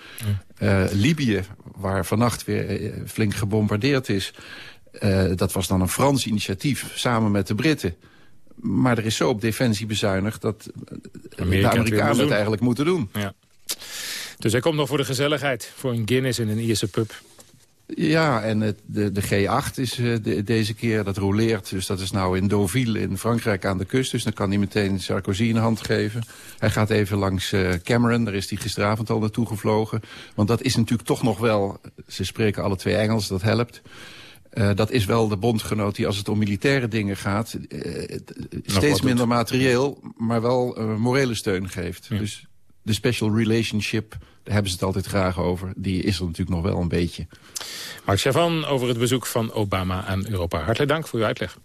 Uh, Libië, waar vannacht weer flink gebombardeerd is... Uh, dat was dan een Frans initiatief, samen met de Britten. Maar er is zo op defensie bezuinigd... dat Amerika de Amerikanen het, het eigenlijk moeten doen. Ja. Dus hij komt nog voor de gezelligheid. Voor een Guinness in een Ierse pub. Ja, en het, de, de G8 is de, deze keer, dat roleert. Dus dat is nou in Deauville in Frankrijk aan de kust. Dus dan kan hij meteen Sarkozy een hand geven. Hij gaat even langs Cameron, daar is hij gisteravond al naartoe gevlogen. Want dat is natuurlijk toch nog wel... Ze spreken alle twee Engels, dat helpt. Uh, dat is wel de bondgenoot die als het om militaire dingen gaat... Uh, steeds minder materieel, maar wel uh, morele steun geeft. Ja. Dus de special relationship, daar hebben ze het altijd graag over. Die is er natuurlijk nog wel een beetje. Mark Chavan over het bezoek van Obama aan Europa. Hartelijk dank voor uw uitleg.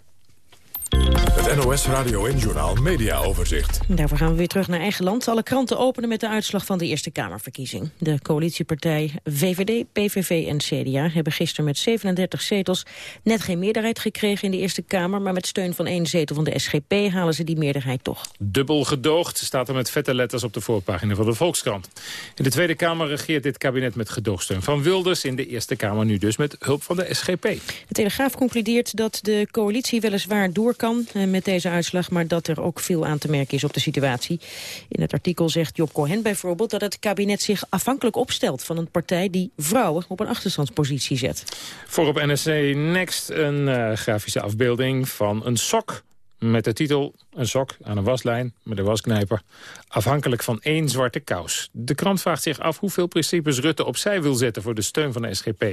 Het NOS Radio en Journal Media Overzicht. Daarvoor gaan we weer terug naar eigen land. Alle kranten openen met de uitslag van de Eerste Kamerverkiezing. De coalitiepartij VVD, PVV en CDA hebben gisteren met 37 zetels net geen meerderheid gekregen in de Eerste Kamer, maar met steun van één zetel van de SGP halen ze die meerderheid toch. Dubbel gedoogd staat er met vette letters op de voorpagina van de Volkskrant. In de Tweede Kamer regeert dit kabinet met gedoogsteun van Wilders, in de Eerste Kamer nu dus met hulp van de SGP. De Telegraaf concludeert dat de coalitie weliswaar door kan met deze uitslag... maar dat er ook veel aan te merken is op de situatie. In het artikel zegt Job Cohen bijvoorbeeld... dat het kabinet zich afhankelijk opstelt van een partij... die vrouwen op een achterstandspositie zet. Voor op NSC Next een uh, grafische afbeelding van een sok met de titel een sok aan een waslijn met een wasknijper. Afhankelijk van één zwarte kous. De krant vraagt zich af hoeveel principes Rutte opzij wil zetten... voor de steun van de SGP.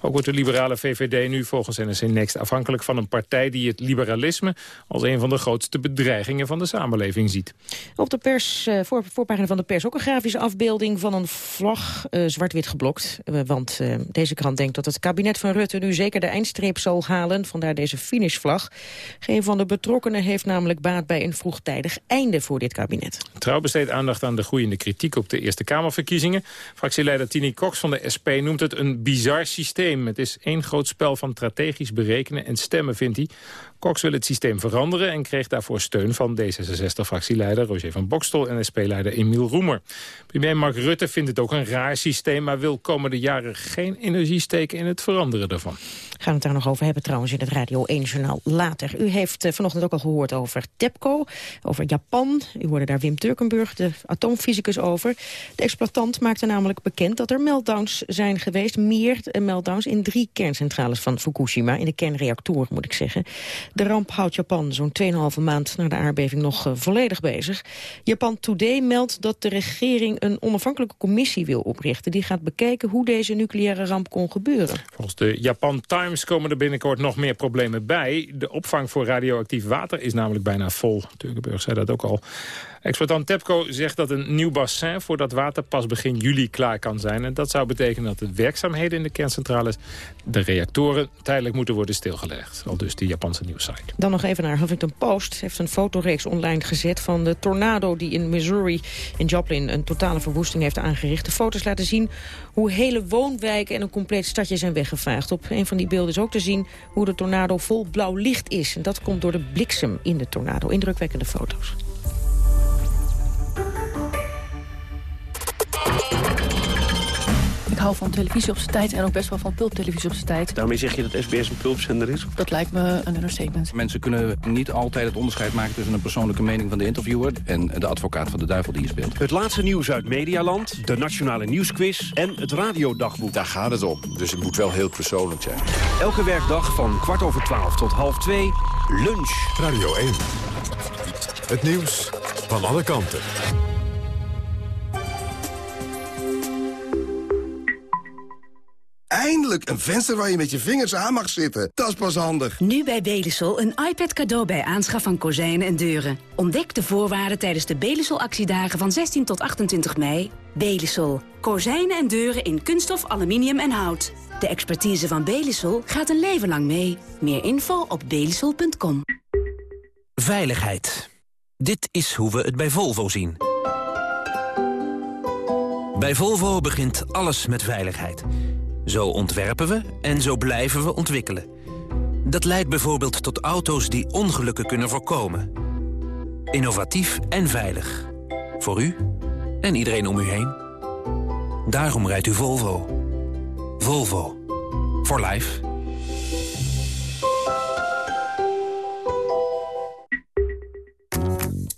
Ook wordt de liberale VVD nu volgens NSC Next afhankelijk van een partij... die het liberalisme als een van de grootste bedreigingen van de samenleving ziet. Op de pers, uh, voor, voorpagina van de pers ook een grafische afbeelding van een vlag uh, zwart-wit geblokt. Uh, want deze krant denkt dat het kabinet van Rutte nu zeker de eindstreep zal halen. Vandaar deze finishvlag. Geen van de heeft namelijk baat bij een vroegtijdig einde voor dit kabinet. Trouw besteedt aandacht aan de groeiende kritiek op de Eerste Kamerverkiezingen. Fractieleider Tini Cox van de SP noemt het een bizar systeem. Het is één groot spel van strategisch berekenen en stemmen, vindt hij. Cox wil het systeem veranderen en kreeg daarvoor steun van D66-fractieleider Roger van Bokstel en SP-leider Emiel Roemer. Premier Mark Rutte vindt het ook een raar systeem, maar wil komende jaren geen energie steken in het veranderen daarvan. We gaan het daar nog over hebben trouwens in het Radio 1-journaal later. U heeft uh, vanochtend ook al gehoord over TEPCO, over Japan. U hoorde daar Wim Turkenburg, de atoomfysicus, over. De exploitant maakte namelijk bekend dat er meltdowns zijn geweest. Meer meltdowns in drie kerncentrales van Fukushima. In de kernreactor, moet ik zeggen. De ramp houdt Japan zo'n 2,5 maand na de aardbeving nog uh, volledig bezig. Japan Today meldt dat de regering een onafhankelijke commissie wil oprichten. Die gaat bekijken hoe deze nucleaire ramp kon gebeuren. Volgens de Japan Times komen er binnenkort nog meer problemen bij. De opvang voor radioactief water is namelijk bijna vol. Turkenburg zei dat ook al. Exploitant TEPCO zegt dat een nieuw bassin voor dat water pas begin juli klaar kan zijn. En dat zou betekenen dat de werkzaamheden in de kerncentrales, de reactoren, tijdelijk moeten worden stilgelegd. Al dus die Japanse nieuwssite. Dan nog even naar Huffington Post. heeft een fotoreeks online gezet van de tornado die in Missouri, in Joplin, een totale verwoesting heeft aangericht. De foto's laten zien hoe hele woonwijken en een compleet stadje zijn weggevaagd. Op een van die beelden is ook te zien hoe de tornado vol blauw licht is. En dat komt door de bliksem in de tornado. Indrukwekkende foto's. Ik hou van televisie op zijn tijd en ook best wel van pulptelevisie op zijn tijd. Daarmee zeg je dat SBS een pulpzender is? Dat lijkt me een understatement. Mensen kunnen niet altijd het onderscheid maken tussen een persoonlijke mening van de interviewer en de advocaat van de duivel die je speelt. Het laatste nieuws uit Medialand, de Nationale Nieuwsquiz en het Radiodagboek. Daar gaat het om, dus het moet wel heel persoonlijk zijn. Elke werkdag van kwart over twaalf tot half twee, lunch. Radio 1. Het nieuws van alle kanten. Eindelijk een venster waar je met je vingers aan mag zitten. Dat is pas handig. Nu bij Belisol een iPad cadeau bij aanschaf van kozijnen en deuren. Ontdek de voorwaarden tijdens de Belisol actiedagen van 16 tot 28 mei. Belisol. Kozijnen en deuren in kunststof, aluminium en hout. De expertise van Belisol gaat een leven lang mee. Meer info op belisol.com. Veiligheid. Dit is hoe we het bij Volvo zien. Bij Volvo begint alles met veiligheid. Zo ontwerpen we en zo blijven we ontwikkelen. Dat leidt bijvoorbeeld tot auto's die ongelukken kunnen voorkomen. Innovatief en veilig. Voor u en iedereen om u heen. Daarom rijdt u Volvo. Volvo. For life.